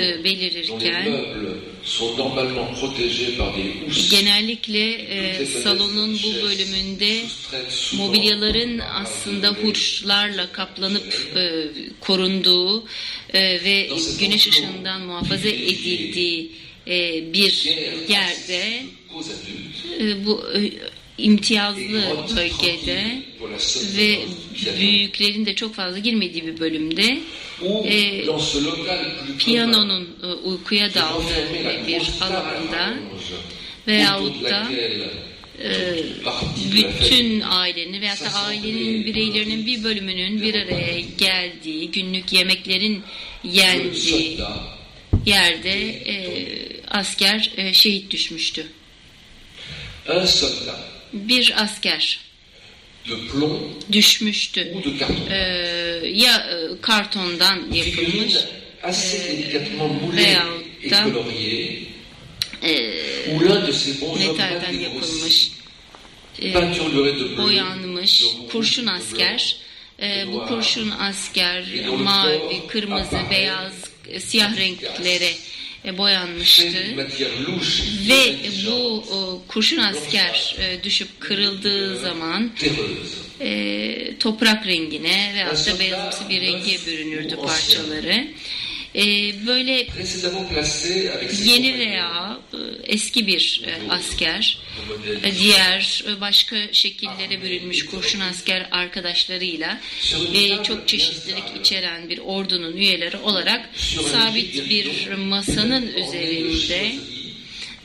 S6: e, belirirken genellikle e, salonun bu bölümünde mobilyaların aslında hurçlarla kaplanıp e, korunduğu e, ve güneş ışığından muhafaza edildiği e, bir yerde e, bu e, imtiyazlı bölgede ve büyüklerin de çok fazla girmediği bir bölümde e, piyanonun e, uykuya daldığı bir alanda veyahut da e, bütün ailenin veyahut da ailenin bireylerinin bir bölümünün bir araya geldiği, günlük yemeklerin yendiği yerde e, asker e, şehit düşmüştü.
S7: un soldat
S6: Bir asker düşmüştü.
S7: carton.
S6: E, ya e, kartondan yapılmış
S7: moulée
S6: veyahut da e, metalden yapılmış e, boyanmış kurşun asker. E, bu kurşun asker mavi, kırmızı, beyaz, e, siyah renklere e, boyanmıştı. Ve
S7: intelligente,
S6: bu o, kurşun asker e, düşüp kırıldığı zaman e, toprak rengine veyahut da beyazımsı bir renge bürünürdü parçaları. E, böyle yeni veya eski bir e, asker. E, diğer e, başka şekillere bürünmüş kurşun asker arkadaşlarıyla e, çok çeşitlilik içeren bir ordunun üyeleri olarak sabit bir masanın üzerinde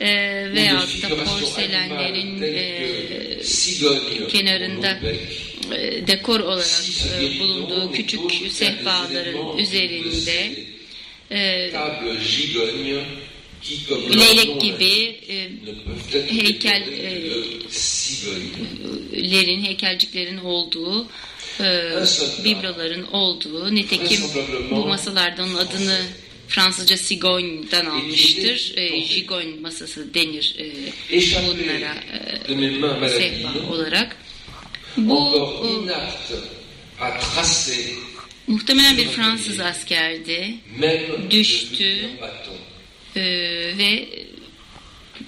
S6: e, veyahut da porselenlerin e, kenarında e, dekor olarak e, bulunduğu küçük sehpaların üzerinde e,
S7: leur nom
S6: leylek gibi e,
S7: ne peuvent être
S6: heykel,
S7: décorées de cigogne.
S6: lerin, heykelciklerin olduğu, e, bibloların olduğu, nitekim bu masalardan adını Fransızca Sigogne'dan almıştır. E, Gigogne masası denir e, bunlara e, sehpa olarak. Bu e, muhtemelen bir Fransız askerdi Düştü. e, ve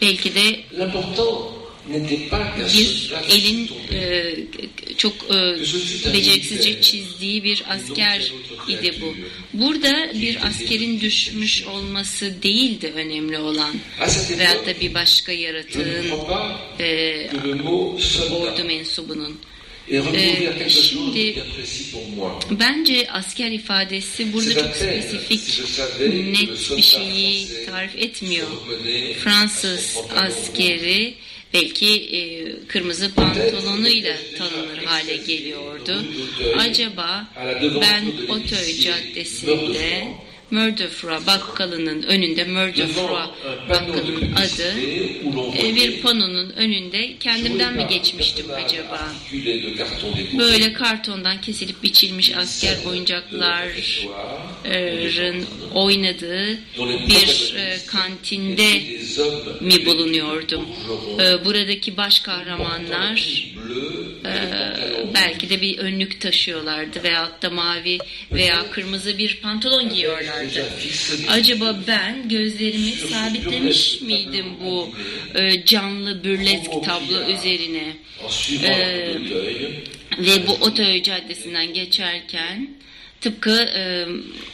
S6: belki de bir elin e, çok e, beceriksizce çizdiği bir asker idi bu. Burada bir askerin düşmüş olması değildi önemli olan. Veyahut da bir başka yaratığın e, ordu mensubunun. Ee, şimdi
S7: moi.
S6: bence asker ifadesi burada çok spesifik, net bir şeyi tarif etmiyor. Fransız askeri belki e, kırmızı pantolonuyla tanınır hale geliyordu. Acaba ben Otöy Caddesi'nde Murderfra bakkalının önünde Murderfra bakkalının adı e, bir panonun önünde kendimden mi geçmiştim acaba? Böyle kartondan kesilip biçilmiş asker oyuncakların oynadığı bir e, kantinde mi bulunuyordum? E, buradaki baş kahramanlar e, belki de bir önlük taşıyorlardı veyahut da mavi veya kırmızı bir pantolon giyiyorlardı. Acaba ben gözlerimi sabitlemiş miydim bu canlı bürlesk tablo üzerine? Ve bu Otoy Caddesi'nden geçerken tıpkı e,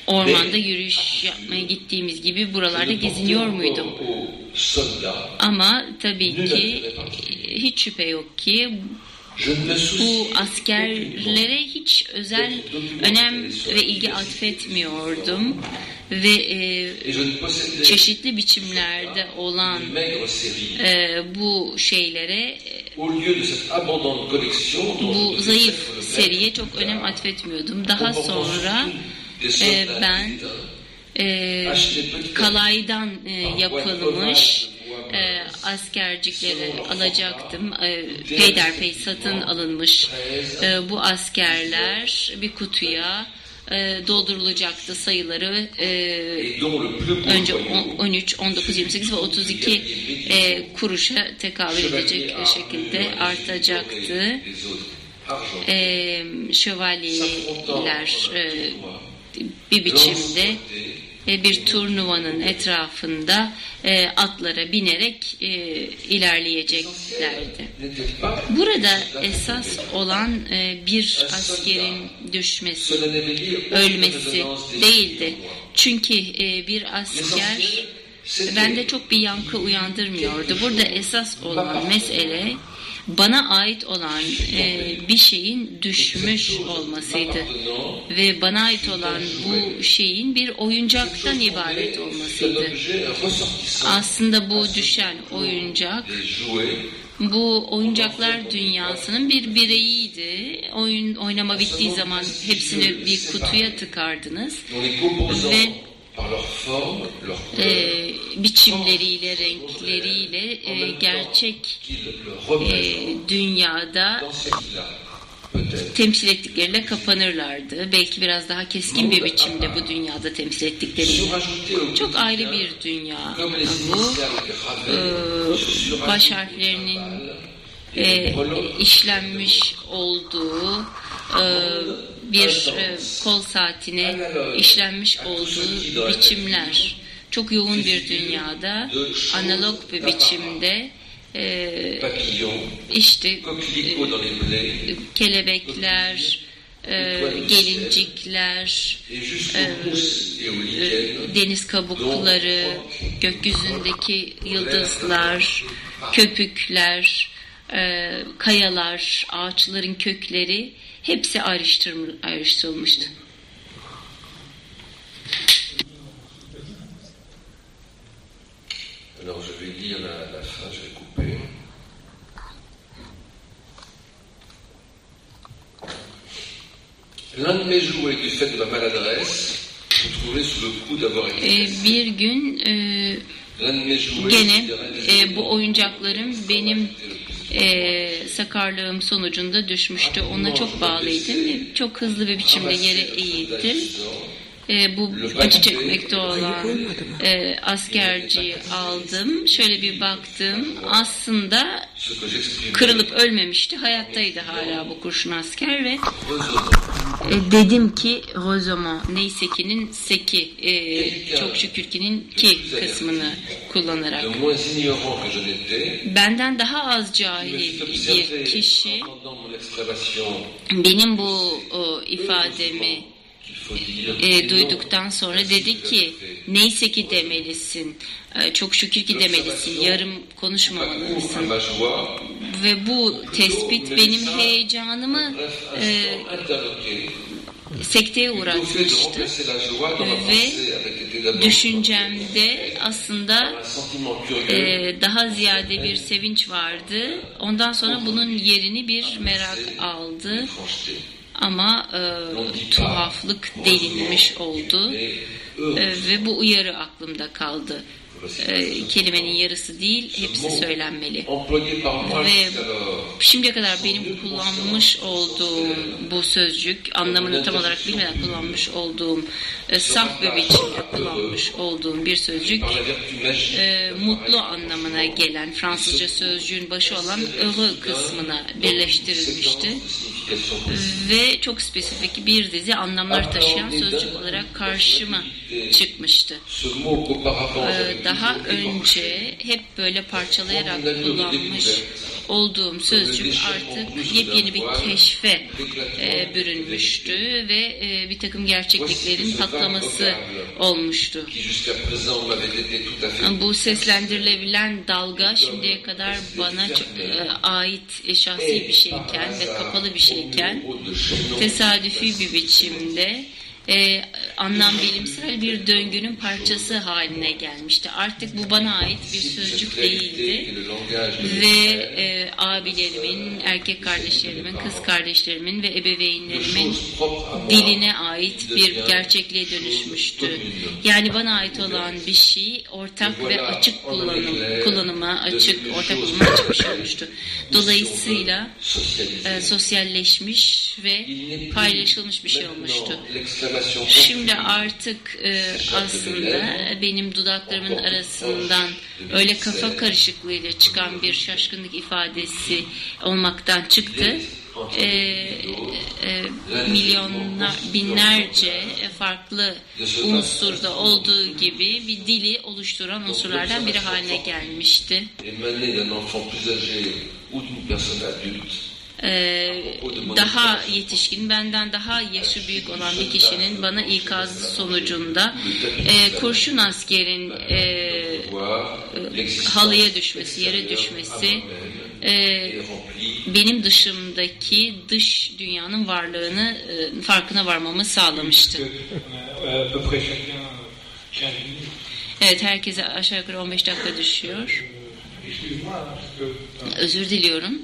S6: ormanda yürüyüş yapmaya gittiğimiz gibi buralarda geziniyor muydum? Ama tabii ki hiç şüphe yok ki bu askerlere hiç özel önem ve ilgi atfetmiyordum ve e, çeşitli biçimlerde olan e, bu şeylere e, bu zayıf seriye çok önem atfetmiyordum. Daha sonra e, ben e, kalaydan e, yapılmış e, askercikleri alacaktım. E, peyderpey satın alınmış e, bu askerler bir kutuya e, doldurulacaktı sayıları. E,
S7: beau
S6: önce
S7: joyau,
S6: on- 13, 19, 28 ve 32 e, kuruşa tekabül edecek şekilde artacaktı.
S7: argent,
S6: E, şövalyeler e, bir biçimde e, bir turnuvanın etrafında e, atlara binerek e, ilerleyeceklerdi. Burada esas olan bir askerin düşmesi, ölmesi değildi. Çünkü bir asker bende çok bir yankı uyandırmıyordu. Burada esas olan mesele bana ait olan e, bir şeyin düşmüş olmasıydı. Ve bana ait olan bu şeyin bir oyuncaktan ibaret olmasıydı. Aslında bu düşen oyuncak bu oyuncaklar dünyasının bir bireyiydi. Oyun oynama bittiği zaman hepsini bir kutuya tıkardınız. Ve e, biçimleriyle, renkleriyle e, gerçek e, dünyada temsil ettiklerine kapanırlardı. Belki biraz daha keskin bir biçimde bu dünyada temsil
S7: au
S6: Çok ayrı bir dünya bu. e,
S7: surajouter
S6: baş harflerinin e, işlenmiş olduğu e, bir e, kol saatine işlenmiş olduğu biçimler. Çok yoğun bir dünyada analog bir biçimde e, işte
S7: blés,
S6: kelebekler, e, gelincikler, e, deniz kabukları, gökyüzündeki yıldızlar, köpükler, e, kayalar, ağaçların kökleri hepsi ayrıştırılmıştı.
S7: Alors je vais lire la, la fin, je vais couper. L'un de mes jouets, du fait de ma maladresse, se trouvait sous le coup d'avoir été
S6: E, bir gün e, gene e, bu oyuncaklarım benim
S7: était
S6: e, sakarlığım sonucunda düşmüştü. Ona çok bağlıydım çok hızlı bir biçimde yere eğildim. E, bu acı çekmekte olan e, askerciyi aldım. Şöyle bir baktım. Aslında kırılıp ölmemişti. Hayattaydı hala bu kurşun asker ve e, dedim ki Rozomo neyse ki'nin seki e, çok şükür ki'nin ki kısmını kullanarak. Benden daha az cahil bir
S7: observé,
S6: kişi. benim bu o, ifademi e, duyduktan sonra dedi ki neyse ki demelisin, e, çok şükür ki demelisin, yarım konuşmamalısın. Ve bu tespit benim heyecanımı e, sekteye uğratmıştı.
S7: ma
S6: Ve Düşüncemde aslında e, daha ziyade bir sevinç vardı. Ondan sonra bunun yerini bir merak aldı. Ama e, tuhaflık delinmiş oldu. E, ve bu uyarı aklımda kaldı. E, kelimenin yarısı değil, hepsi söylenmeli. Ve şimdiye kadar benim kullanmış olduğum bu sözcük, anlamını tam olarak bilmeden kullanmış olduğum, e, saf kullanmış olduğum bir sözcük, e, mutlu anlamına gelen Fransızca sözcüğün başı olan heureux kısmına birleştirilmişti. Ve çok spesifik bir dizi anlamlar taşıyan sözcük olarak karşıma çıkmıştı.
S7: Mot qu'auparavant
S6: Ee, daha
S7: identifié
S6: önce hep böyle parçalayarak kullanmış olduğum sözcük artık yepyeni bir keşfe e, bürünmüştü ve e, bir takım gerçekliklerin patlaması olmuştu. Bu seslendirilebilen dalga şimdiye kadar bana e, ait şahsi bir şeyken ve kapalı bir şeyken tesadüfi bir biçimde e, anlam bilimsel bir döngünün parçası haline gelmişti. Artık bu bana ait bir sözcük değildi ve e, abilerimin, erkek kardeşlerimin, kız kardeşlerimin ve ebeveynlerimin diline ait bir gerçekliğe dönüşmüştü. Yani bana ait olan bir şey ortak ve açık kullanım, kullanıma açık, ortak kullanıma açık bir şey olmuştu. Dolayısıyla e, sosyalleşmiş ve paylaşılmış bir şey olmuştu. Şimdi artık e, aslında benim dudaklarımın arasından öyle kafa karışıklığıyla çıkan bir şaşkınlık ifadesi olmaktan çıktı. E, e, milyonlar, binlerce farklı unsurda olduğu gibi bir dili oluşturan unsurlardan biri haline gelmişti. Ee, daha yetişkin, benden daha yaşı büyük olan bir kişinin bana ikazı sonucunda e, kurşun askerin e, halıya düşmesi, yere düşmesi e, benim dışımdaki dış dünyanın varlığını e, farkına varmamı sağlamıştı.
S2: À peu près chacun 15 minutes.
S6: Evet, herkese aşağı yukarı 15 dakika düşüyor. Özür diliyorum.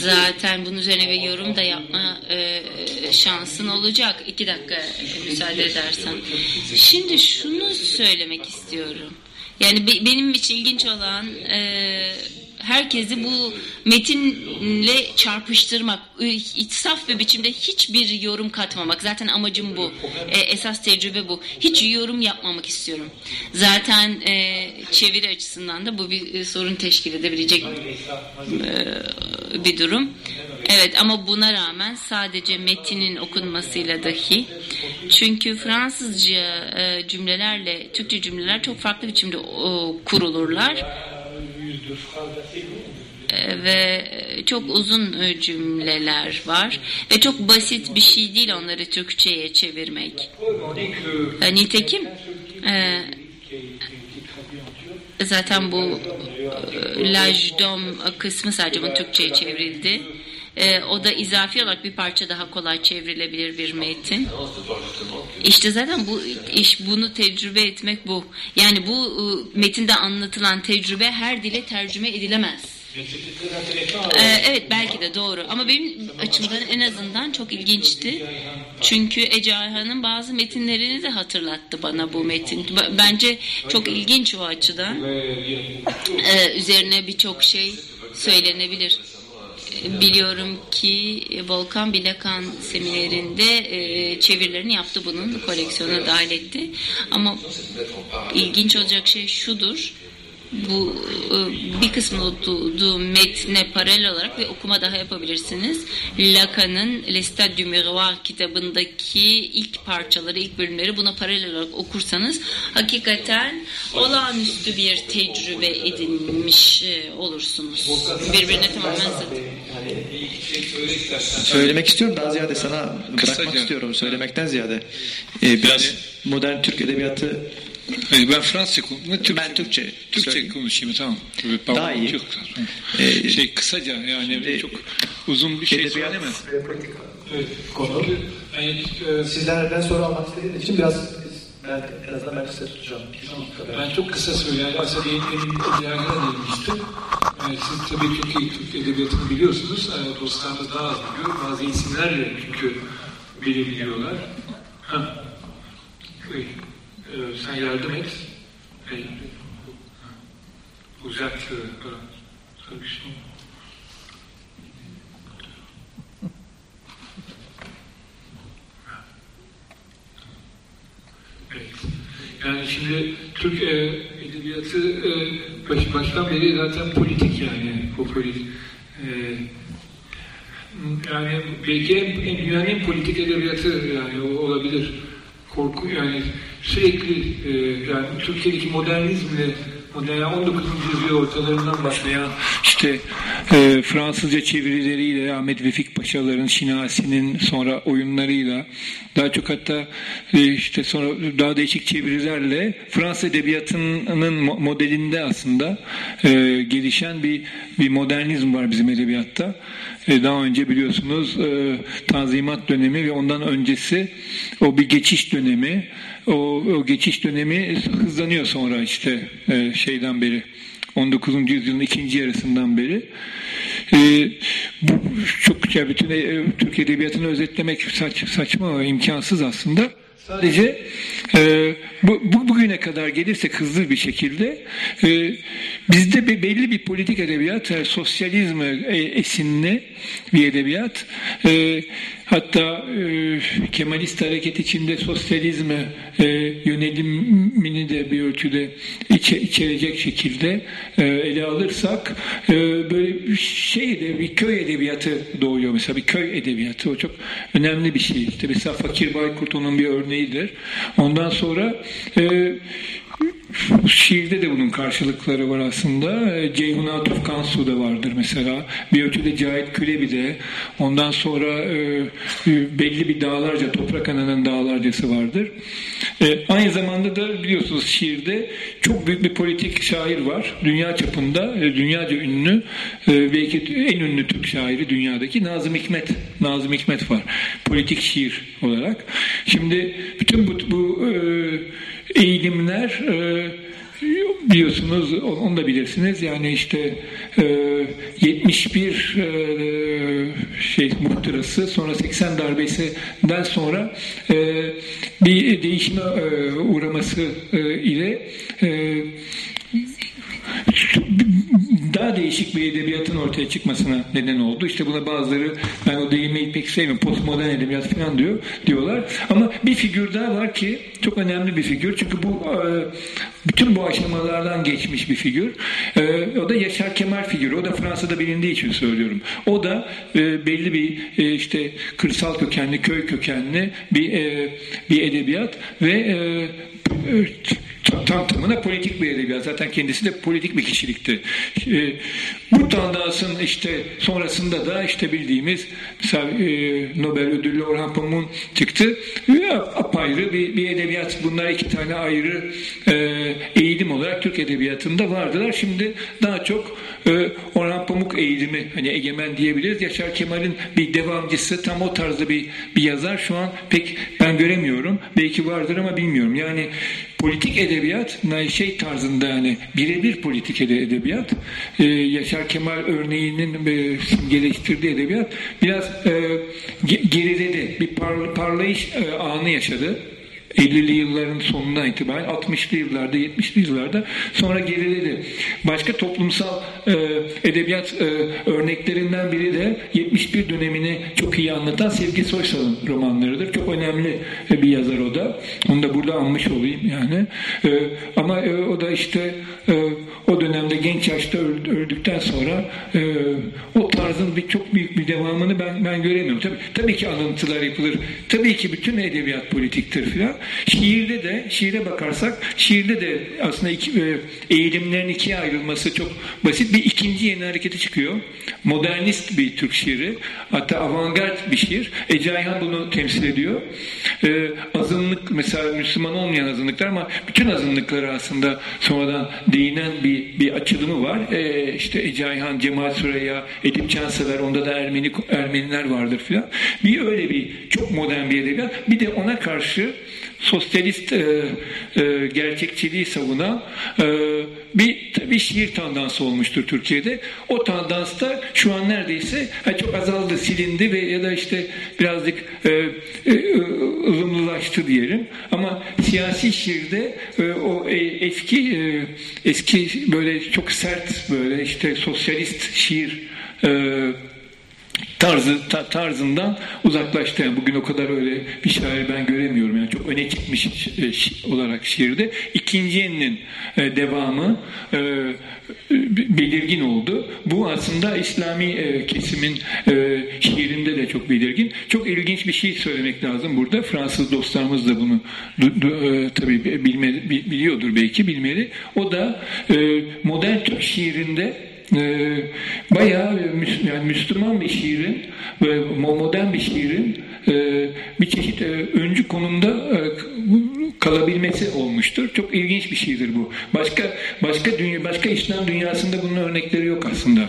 S6: Zaten bunun üzerine bir yorum da yapma e, şansın olacak. İki dakika müsaade edersen. Şimdi şunu söylemek istiyorum. Yani be- benim için ilginç olan e, herkesi bu metinle çarpıştırmak, e, saf bir biçimde hiçbir yorum katmamak. Zaten amacım bu. E, esas tecrübe bu. Hiç yorum yapmamak istiyorum. Zaten e, çeviri açısından da bu bir e, sorun teşkil edebilecek e, bir durum. Evet ama buna rağmen sadece metinin okunmasıyla dahi çünkü Fransızca cümlelerle Türkçe cümleler çok farklı biçimde kurulurlar ve çok uzun e, cümleler var ve çok basit bir şey değil onları Türkçe'ye çevirmek. E, Nitekim e, zaten bu e, Lajdom kısmı sadece bunun Türkçe'ye çevrildi. E, o da izafi olarak bir parça daha kolay çevrilebilir bir metin. İşte zaten bu iş bunu tecrübe etmek bu. Yani bu e, metinde anlatılan tecrübe her dile tercüme edilemez. Ee, evet belki de doğru ama benim açımdan en azından çok ilginçti. Çünkü Ece Ayhan'ın bazı metinlerini de hatırlattı bana bu metin. Bence çok ilginç o açıdan. Ee, üzerine birçok şey söylenebilir. Ee, Biliyorum ki Volkan Bilakan seminerinde e, çevirilerini yaptı bunun koleksiyona dahil etti. Ama ilginç olacak şey şudur. Bu e, bir kısmını okuduğu metne paralel olarak ve okuma daha yapabilirsiniz. Lacan'ın L'Estade du Miroir kitabındaki ilk parçaları, ilk bölümleri buna paralel olarak okursanız hakikaten olağanüstü bir tecrübe edinmiş e, olursunuz. Birbirine tamamen zıt.
S8: Söylemek istiyorum daha ziyade sana bırakmak
S2: Kısaca.
S8: istiyorum söylemekten ziyade. Ee, biraz modern Türk edebiyatı
S2: Hayır, ben Fransızca konuşayım. Türkçe,
S8: Ben Türkçe
S2: Türkçe
S8: söyleyeyim.
S2: konuşayım tamam. Pardon,
S8: Daha iyi.
S2: Çok,
S8: Ee,
S2: şey kısaca yani
S8: şimdi
S2: çok uzun bir şey
S8: edebiyat
S2: söyleme.
S9: politika konu. Yani, e, sizlerden soru almak istediğim için biraz ben en azından ben kısa tutacağım.
S1: Ben çok kısa söyleyeyim. Aslında benim benim ilerine değinmiştim. Yani siz tabii Türkiye Türk Edebiyatı'nı biliyorsunuz. Ee, dostlarımız daha az biliyor. Bazı isimlerle çünkü bilebiliyorlar. Ha. Ee, sen yardım et. Ee, uzat. e, e, konuşma. Evet. Yani şimdi Türk e, edebiyatı e, baş, baştan beri zaten politik yani bu politik. E, yani belki en, dünyanın en politik edebiyatı yani olabilir. Korku yani sürekli e, yani Türkiye'deki modernizmle modern 19. yüzyıl ortalarından başlayan
S2: İşte e, Fransızca çevirileriyle Ahmet Vefik Paşaların, Şinasi'nin sonra oyunlarıyla daha çok hatta e, işte sonra daha değişik çevirilerle Fransız edebiyatının mo- modelinde aslında e, gelişen bir bir modernizm var bizim edebiyatta. E, daha önce biliyorsunuz e, Tanzimat dönemi ve ondan öncesi o bir geçiş dönemi. O, o geçiş dönemi hızlanıyor sonra işte e, şeyden beri. 19. yüzyılın ikinci yarısından beri. Ee, bu çok ya bütün e, Türk edebiyatını özetlemek saç, saçma ve imkansız aslında. Sadece e, bu, bu bugüne kadar gelirsek hızlı bir şekilde e, bizde bir, belli bir politik edebiyat, yani sosyalizme e, esinli bir edebiyat. E, hatta e, Kemalist hareket içinde sosyalizme e, yönelimini de bir ölçüde içe, içerecek şekilde e, ele alırsak e, böyle bir şey de bir köy edebiyatı doğuyor mesela bir köy edebiyatı o çok önemli bir şey işte mesela Fakir Baykurt onun bir örneğidir ondan sonra e, Şiirde de bunun karşılıkları var aslında. E, Ceyhun Atıf Kansu da vardır mesela. Bir ölçüde Cahit Külebi de. Ondan sonra e, e, belli bir dağlarca, Toprak Ana'nın dağlarcası vardır. Aynı zamanda da biliyorsunuz şiirde çok büyük bir politik şair var. Dünya çapında, dünyaca ünlü, e, belki en ünlü Türk şairi dünyadaki Nazım Hikmet. Nazım Hikmet var. Politik şiir olarak. Şimdi bütün bu, bu eğilimler e, biliyorsunuz onu da bilirsiniz. Yani işte e, 71 e, şey muhtırası sonra 80 darbesinden sonra e, bir değişime e, uğraması e, ile e, daha değişik bir edebiyatın ortaya çıkmasına neden oldu. İşte buna bazıları ben o deyimi pek sevmiyorum. Postmodern edebiyat falan diyor diyorlar. Ama bir figür daha var ki çok önemli bir figür. Çünkü bu e, bütün bu aşamalardan geçmiş bir figür. E, o da Yaşar Kemal figürü. O da Fransa'da bilindiği için söylüyorum. O da e, belli bir işte kırsal kökenli, köy kökenli bir bir edebiyat ve tam tamına politik bir edebiyat. Zaten kendisi de politik bir kişilikti. E, bu Tandas'ın işte sonrasında da işte bildiğimiz mesela e, Nobel ödüllü Orhan Pamuk'un çıktı. E, apayrı bir, bir edebiyat. Bunlar iki tane ayrı e, eğilim olarak Türk edebiyatında vardılar. Şimdi daha çok e, Orhan Pamuk eğilimi hani egemen diyebiliriz. Yaşar Kemal'in bir devamcısı tam o tarzda bir, bir yazar şu an pek ben göremiyorum. Belki vardır ama bilmiyorum. Yani politik edebiyat şey tarzında yani birebir politik ede- edebiyat e, Yaşar Kemal örneğinin e, simgeleştirdiği edebiyat biraz e, ge- geriledi. Bir par- parlayış e, anı yaşadı 50'li yılların sonundan itibaren 60'lı yıllarda 70'li yıllarda sonra geriledi. Başka toplumsal e, edebiyat e, örneklerinden biri de 71 dönemini çok iyi anlatan Sevgi Soysal'ın romanlarıdır. Çok önemli bir yazar o da. Onu da burada anmış olayım yani. E, ama e, o da işte e, o dönemde genç yaşta öldükten sonra e, o tarzın bir çok büyük bir devamını ben ben göremiyorum. Tabii, tabii ki alıntılar yapılır. Tabii ki bütün edebiyat politiktir filan. Şiirde de şiire bakarsak şiirde de aslında iki, e, eğilimlerin ikiye ayrılması çok basit. Bir ikinci yeni hareketi çıkıyor. Modernist bir Türk şiiri. Hatta avantgard bir şiir. Ece Ayhan bunu temsil ediyor. E, azınlık mesela Müslüman olmayan azınlıklar ama bütün azınlıkları aslında sonradan değinen bir, bir açılımı var. E, işte Ece Ayhan, Cemal Süreyya, Edip Cansever onda da Ermeni Ermeniler vardır filan. Bir öyle bir çok modern bir edebiyat. Bir de ona karşı sosyalist e, e, gerçekçiliği savunan e, bir bir şiir tandansı olmuştur Türkiye'de. O tandans da şu an neredeyse ha, çok azaldı, silindi ve ya da işte birazcık e, e, ılımlılaştı diyelim. Ama siyasi şiirde e, o e, eski e, eski böyle çok sert böyle işte sosyalist şiir e, tarzı ta, tarzından uzaklaştı. Yani bugün o kadar öyle bir şair ben göremiyorum. Yani çok öne çıkmış e, şi, olarak şiirde. İkinci yeninin e, devamı e, belirgin oldu. Bu aslında İslami e, kesimin e, şiirinde de çok belirgin. Çok ilginç bir şey söylemek lazım burada. Fransız dostlarımız da bunu du, du, e, tabii bilme, biliyordur belki bilmeli. O da e, modern Türk şiirinde e, bayağı yani Müslüman bir şiirin ve modern bir şiirin e, bir çeşit e, öncü konumda e, kalabilmesi olmuştur. Çok ilginç bir şeydir bu. Başka başka dünya başka İslam dünyasında bunun örnekleri yok aslında.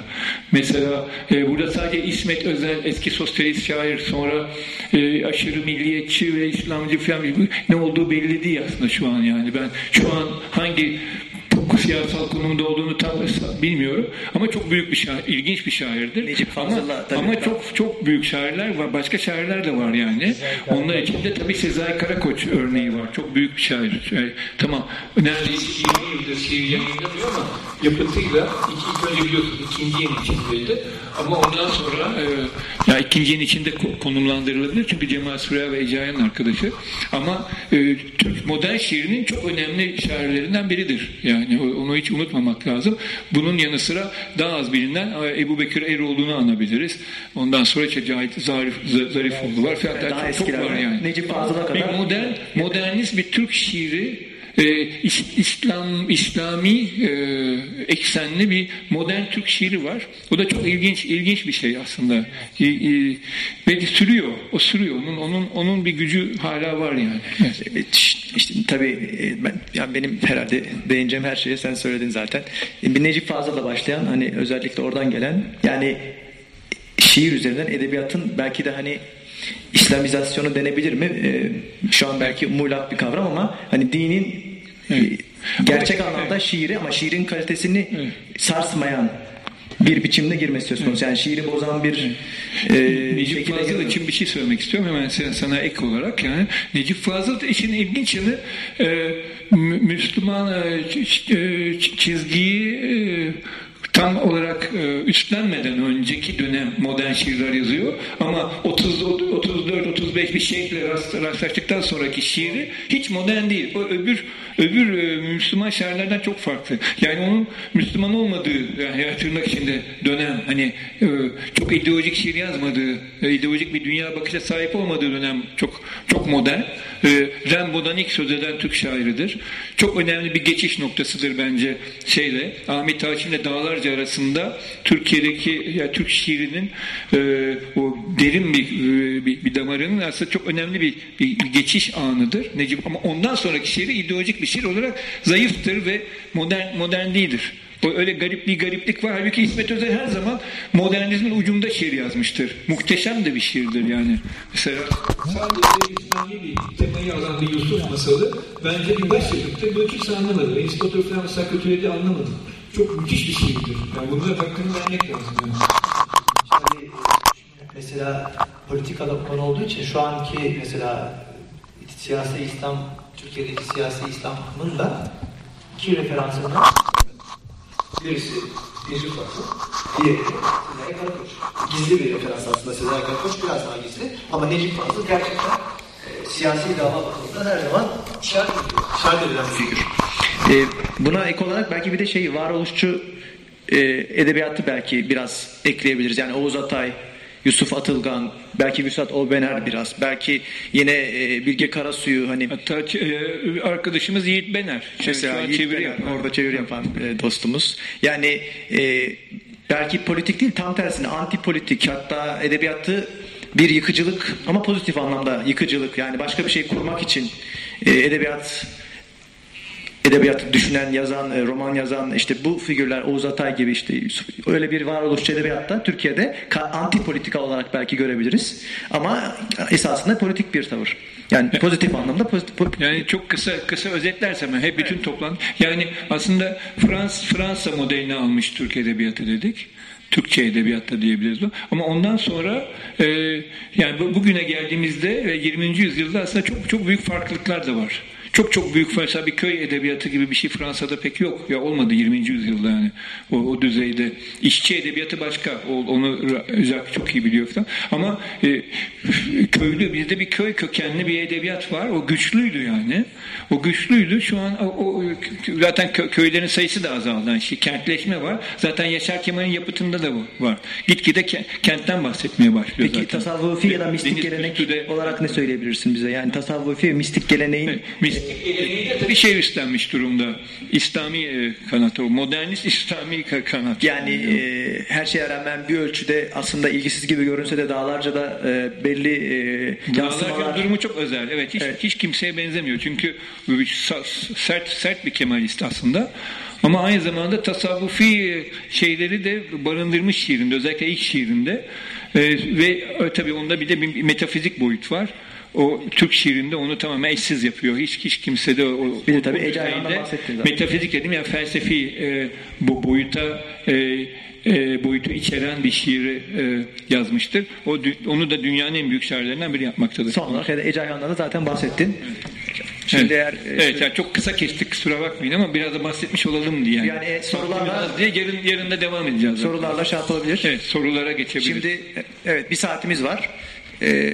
S2: Mesela e, burada sadece İsmet Özel eski sosyalist şair sonra aşırı milliyetçi ve İslamcı falan ne olduğu belli değil aslında şu an yani. Ben şu an hangi siyasal konumda olduğunu tam bilmiyorum. Ama çok büyük bir şair, ilginç bir şairdir. Necip Fazıl'la ama, ama çok çok büyük şairler var. Başka şairler de var yani. Onlar içinde tabii Sezai Karakoç örneği var. Çok büyük bir şair. Yani, tamam. Neredeyse 20 yıldır şiir yayınlamıyor ama yapıtıyla iki, ilk önce biliyorsunuz ikinci yeni içindeydi. Ama ondan sonra e, ya ikinci yeni içinde konumlandırılabilir. Çünkü Cemal Süreya ve Ecai'nin arkadaşı. Ama e, Türk modern şiirinin çok önemli şairlerinden biridir. Yani onu hiç unutmamak lazım. Bunun yanı sıra daha az bilinen e, Ebu Bekir Eroğlu'nu anabiliriz. Ondan sonra işte Cahit Zarif, Zarifoğlu var. Daha çok, çok var yani.
S8: Necip Fazıl'a kadar.
S2: Bir modern, modernist bir Türk şiiri e, İslam İslami e, eksenli bir modern Türk şiiri var. O da çok ilginç ilginç bir şey aslında. E, e, ve sürüyor. O sürüyor. Onun onun onun bir gücü hala var yani. Evet.
S8: E, işte tabii e, ben yani benim herhalde beğeneceğim her şeyi sen söyledin zaten. E, bir Necip Fazıl'la başlayan hani özellikle oradan gelen yani şiir üzerinden edebiyatın belki de hani İslamizasyonu denebilir mi? Ee, şu an belki muğlak bir kavram ama hani dinin evet. gerçek anlamda şiiri ama şiirin kalitesini evet. sarsmayan bir biçimde girmesi söz konusu. Yani şiiri bozan bir
S2: e, Necip Fazıl için bir şey söylemek istiyorum hemen sana ek olarak yani Necip Fazıl için ilginç yanı e, Müslüman e, e çizgiyi e, tam olarak e, üstlenmeden önceki dönem modern şiirler yazıyor. Ama 30 34 35 bir şeyle rastlaştıktan sonraki şiiri hiç modern değil. O öbür öbür e, Müslüman şairlerden çok farklı. Yani onun Müslüman olmadığı yani tırnak içinde dönem hani e, çok ideolojik şiir yazmadığı, e, ideolojik bir dünya bakışa sahip olmadığı dönem çok çok modern. E, Ren söz eden Türk şairidir. Çok önemli bir geçiş noktasıdır bence şeyle. Ahmet Haşim'le Dağlarca arasında Türkiye'deki ya Türk şiirinin o derin bir, bir, bir damarının aslında çok önemli bir, bir, geçiş anıdır. Necip ama ondan sonraki şiiri ideolojik bir şiir olarak zayıftır ve modern modern değildir. Öyle garip bir gariplik var. Halbuki İsmet Özel her zaman modernizmin ucunda şiir yazmıştır. Muhteşem de bir şiirdir yani. Mesela sadece İslami bir temayı alan bir Yusuf masalı bence bir başyapıttır. Bunu kimse anlamadı. Aristoteles falan mesela kötüledi anlamadım. Çok müthiş bir şiirdir. Yani bunlara hakkını vermek lazım. Yani.
S9: Mesela politik konu olduğu için şu anki mesela siyasi İslam, Türkiye'deki siyasi İslam'ın da iki referansından birisi Necip Fazıl, diğeri Sezai. Gizli bir referans aslında Sezai Karakoç biraz daha gizli ama Necip Fazıl gerçekten e, siyasi dava bakımından her zaman işaret ediliyor. İşaret edilen bir figür.
S8: E, buna ek olarak belki bir de şey varoluşçu e, edebiyatı belki biraz ekleyebiliriz. Yani Oğuz Atay, Yusuf Atılgan, belki Vüsat Olbener biraz, belki yine e, Bilge Karasu'yu hani
S2: Hatta e, arkadaşımız Yiğit Bener.
S8: Mesela Yiğit
S2: çeviri
S8: Bener,
S2: yapan.
S8: orada çeviri yapan e, dostumuz. Yani e, belki politik değil tam tersine anti politik hatta edebiyatı bir yıkıcılık ama pozitif anlamda yıkıcılık yani başka bir şey kurmak için e, edebiyat edebiyatı düşünen, yazan, e, roman yazan işte bu figürler Oğuz Atay gibi işte öyle bir varoluşçu edebiyatta Türkiye'de anti politika olarak belki görebiliriz. Ama esasında politik bir tavır. Yani pozitif anlamda pozitif, po-
S2: Yani çok kısa kısa özetlersem hep bütün toplan yani aslında Frans Fransa modelini almış Türk edebiyatı dedik. Türkçe edebiyatta diyebiliriz bu. Ama ondan sonra e, yani bu- bugüne geldiğimizde ve 20. yüzyılda aslında çok çok büyük farklılıklar da var. Çok çok büyük mesela bir köy edebiyatı gibi bir şey Fransa'da pek yok. Ya olmadı 20. yüzyılda yani o, o düzeyde. İşçi edebiyatı başka. O, onu Jacques çok iyi biliyor falan. Ama e, köylü bizde bir köy kökenli bir edebiyat var. O güçlüydü yani. O güçlüydü. Şu an o, o zaten kö, köylerin sayısı da azaldı. Yani şey, kentleşme var. Zaten Yaşar Kemal'in yapıtında da bu var. Gitgide ke, kentten bahsetmeye başlıyor
S8: Peki
S2: zaten.
S8: tasavvufi ya da mistik
S2: Deniz
S8: gelenek
S2: üstü de-
S8: olarak ne söyleyebilirsin bize? Yani tasavvufi mistik geleneğin
S2: de bir şey üstlenmiş durumda. İslami e, kanat o. Modernist İslami ka- kanat.
S8: Yani e, her şeye rağmen bir ölçüde aslında ilgisiz gibi görünse de dağlarca da e, belli e,
S2: Dağlarca
S8: yansımalar
S2: durumu çok özel. Evet hiç, hiç kimseye benzemiyor. Çünkü sert sert bir Kemalist aslında. Ama aynı zamanda tasavvufi şeyleri de barındırmış şiirinde. Özellikle ilk şiirinde. E, ve e, tabii onda bir de bir metafizik boyut var. O Türk şiirinde onu tamamen eşsiz yapıyor. Hiç hiç kimse de o,
S8: Bir de tabii Ece Ayhan'dan
S2: düzeyde
S8: bahsettin zaten.
S2: Metafizik dedim ya felsefi e, bu boyuta e, e, boyutu içeren bir şiiri e, yazmıştır. O onu da dünyanın en büyük şairlerinden biri yapmaktadır.
S8: son olarak Ece Ayhan'dan da zaten bahsettin. Şimdi
S2: evet.
S8: eğer e,
S2: evet yani çok kısa kestik kusura bakmayın ama biraz da bahsetmiş olalım diye. Yani,
S8: Yani, e, sorularla-
S2: diye yarın, da devam edeceğiz.
S8: sorularla şey yapılabilir.
S2: Evet sorulara geçebiliriz.
S8: Şimdi e, evet bir saatimiz var. E,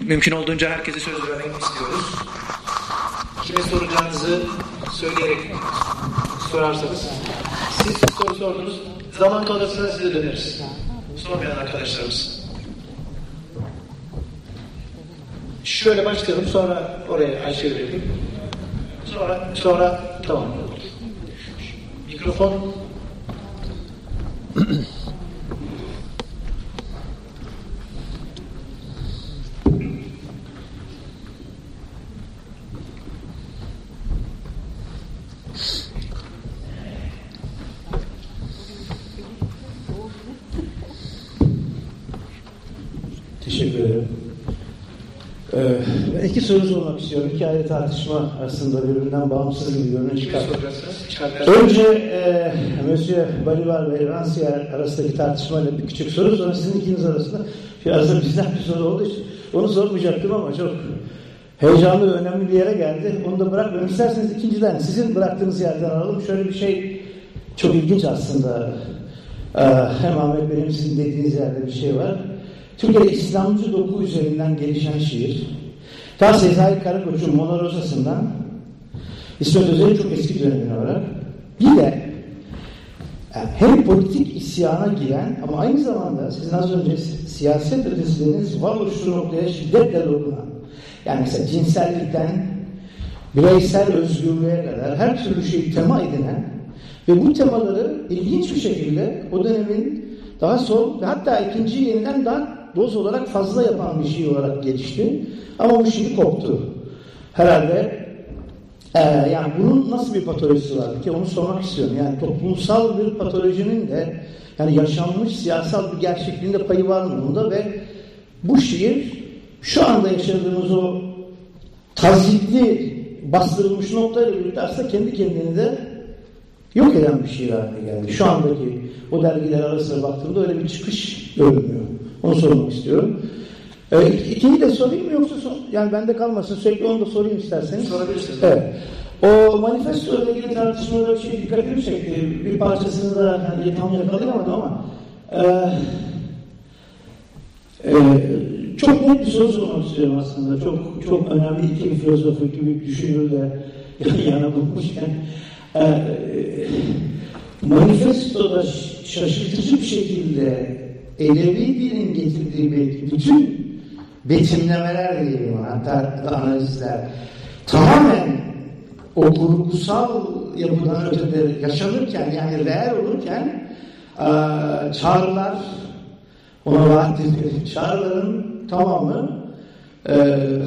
S8: mümkün olduğunca herkese söz vermek istiyoruz.
S9: Kime soracağınızı söyleyerek sorarsanız siz soru sordunuz. Zaman kalırsa size döneriz. Sormayan arkadaşlarımız. Şöyle başlayalım sonra oraya Ayşe verelim. Sonra, sonra tamam. Mikrofon
S10: Teşekkür ederim. Ee, iki soru sormak istiyorum. İki ayrı tartışma aslında birbirinden bağımsız gibi
S9: kime
S10: çıkar. Önce e, Monsieur Bolivar ve Rancière arasındaki tartışmayla bir küçük soru sonra sizin ikiniz arasında arasında bizden bir soru olduğu için onu sormayacaktım ama çok heyecanlı ve önemli bir yere geldi. Onu da bırakmayalım. İsterseniz ikinciden sizin bıraktığınız yerden alalım. Şöyle bir şey çok ilginç aslında. Ee, hem Ahmet Bey'in sizin dediğiniz yerde bir şey var. Türkiye'de İslamcı doku üzerinden gelişen şiir. Ta Sezai Karakoç'un Mona Rosa'sından İsmet Özel'in çok eski dönemine var. Bir de yani hem politik isyana giren ama aynı zamanda sizin az önce siyaset ötesiniz varoluşçu noktaya şiddetle dokunan yani mesela cinsellikten bireysel özgürlüğe kadar her türlü şeyi tema edinen ve bu temaları ilginç bir şekilde o dönemin daha son ve hatta ikinci yeniden daha doz olarak fazla yapan bir şey olarak gelişti. Ama bu şimdi koptu. Herhalde ee, yani bunun nasıl bir patolojisi var ki onu sormak istiyorum. Yani toplumsal bir patolojinin de yani yaşanmış siyasal bir gerçekliğinde payı var mı bunda ve bu şiir şu anda yaşadığımız o tazikli bastırılmış noktayla birlikte aslında kendi kendini de yok eden bir şiir haline geldi. Şu andaki o dergiler arasına baktığımda öyle bir çıkış görünmüyor. Onu sormak istiyorum. Ee, ikinci de sorayım mı yoksa son, yani bende kalmasın sürekli onu da sorayım isterseniz.
S9: Sorabilirsiniz.
S10: Evet. O manifesto ile ilgili tartışmalara şey dikkatimi çekti. Bir parçasını da hani tam yakalayamadım ama e, e, çok net bir soru sormak istiyorum aslında. Çok çok önemli iki filozofu gibi düşünürle yana bulmuşken e, manifestoda şaşırtıcı bir şekilde edebi dilin getirdiği bütün betimlemeler diyelim hatta analizler tamamen o kurgusal yapıdan ötede yaşanırken yani reel olurken e, çağrılar ona vaat. Çağrıların tamamı e,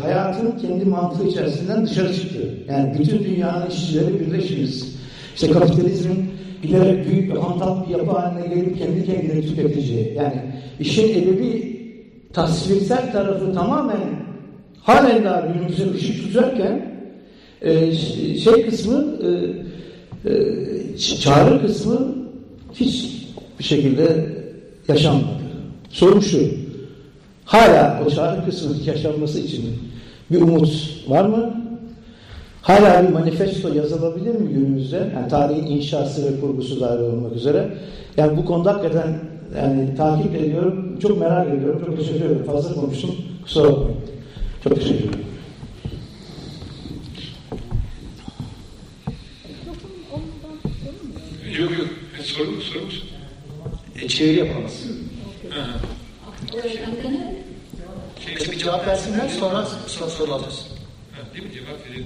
S10: hayatın kendi mantığı içerisinden dışarı çıktı. Yani bütün dünyanın işçileri birleşiriz. İşte kapitalizmin giderek büyük bir hantal bir yapı haline gelip kendi kendine tüketici. Yani işin edebi tasvirsel tarafı tamamen halen daha günümüze ışık tutarken e, şey kısmı e, e, çağrı kısmı hiç bir şekilde yaşanmadı. Soru şu, hala o çağrı kısmı yaşanması için bir umut var mı? Hala bir manifesto yazılabilir mi günümüzde? Yani tarihin inşası ve kurgusu dahil olmak üzere. Yani bu konuda hakikaten yani takip ediyorum. Çok merak ediyorum. Çok teşekkür ederim. Fazla konuştum. Kusura bakmayın. Çok teşekkür ederim.
S2: Yok yok. Soru, soru musun?
S9: E, çeviri yapamaz. Kısa bir cevap versinler sonra sonra soru alacağız.
S2: Ha, Değil mi? Cevap verelim.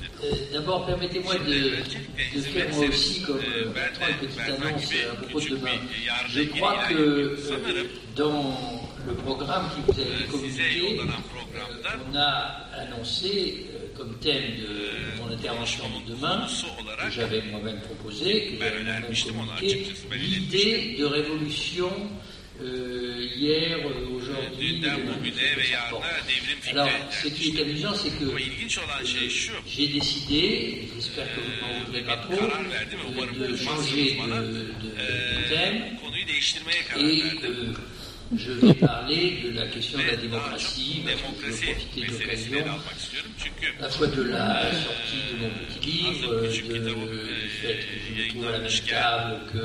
S2: euh,
S4: d'abord, permettez-moi de, faire moi aussi comme euh, une petite annonce à propos de demain. Je crois que euh, dans le programme qui vous a été communiqué, euh, on a annoncé euh, comme thème de mon intervention de demain, que j'avais moi-même proposé, que communiqué, l'idée de révolution euh, hier, euh, aujourd'hui. Alors, ce qui est amusant, c'est que j'ai décidé, j'espère que vous n'en voudrez pas trop, euh, de changer de, thème. et euh, je vais parler de la question de la démocratie, parce que je profiter de l'occasion, à la fois de la sortie de mon petit livre, euh, du fait que je me trouve à la même table que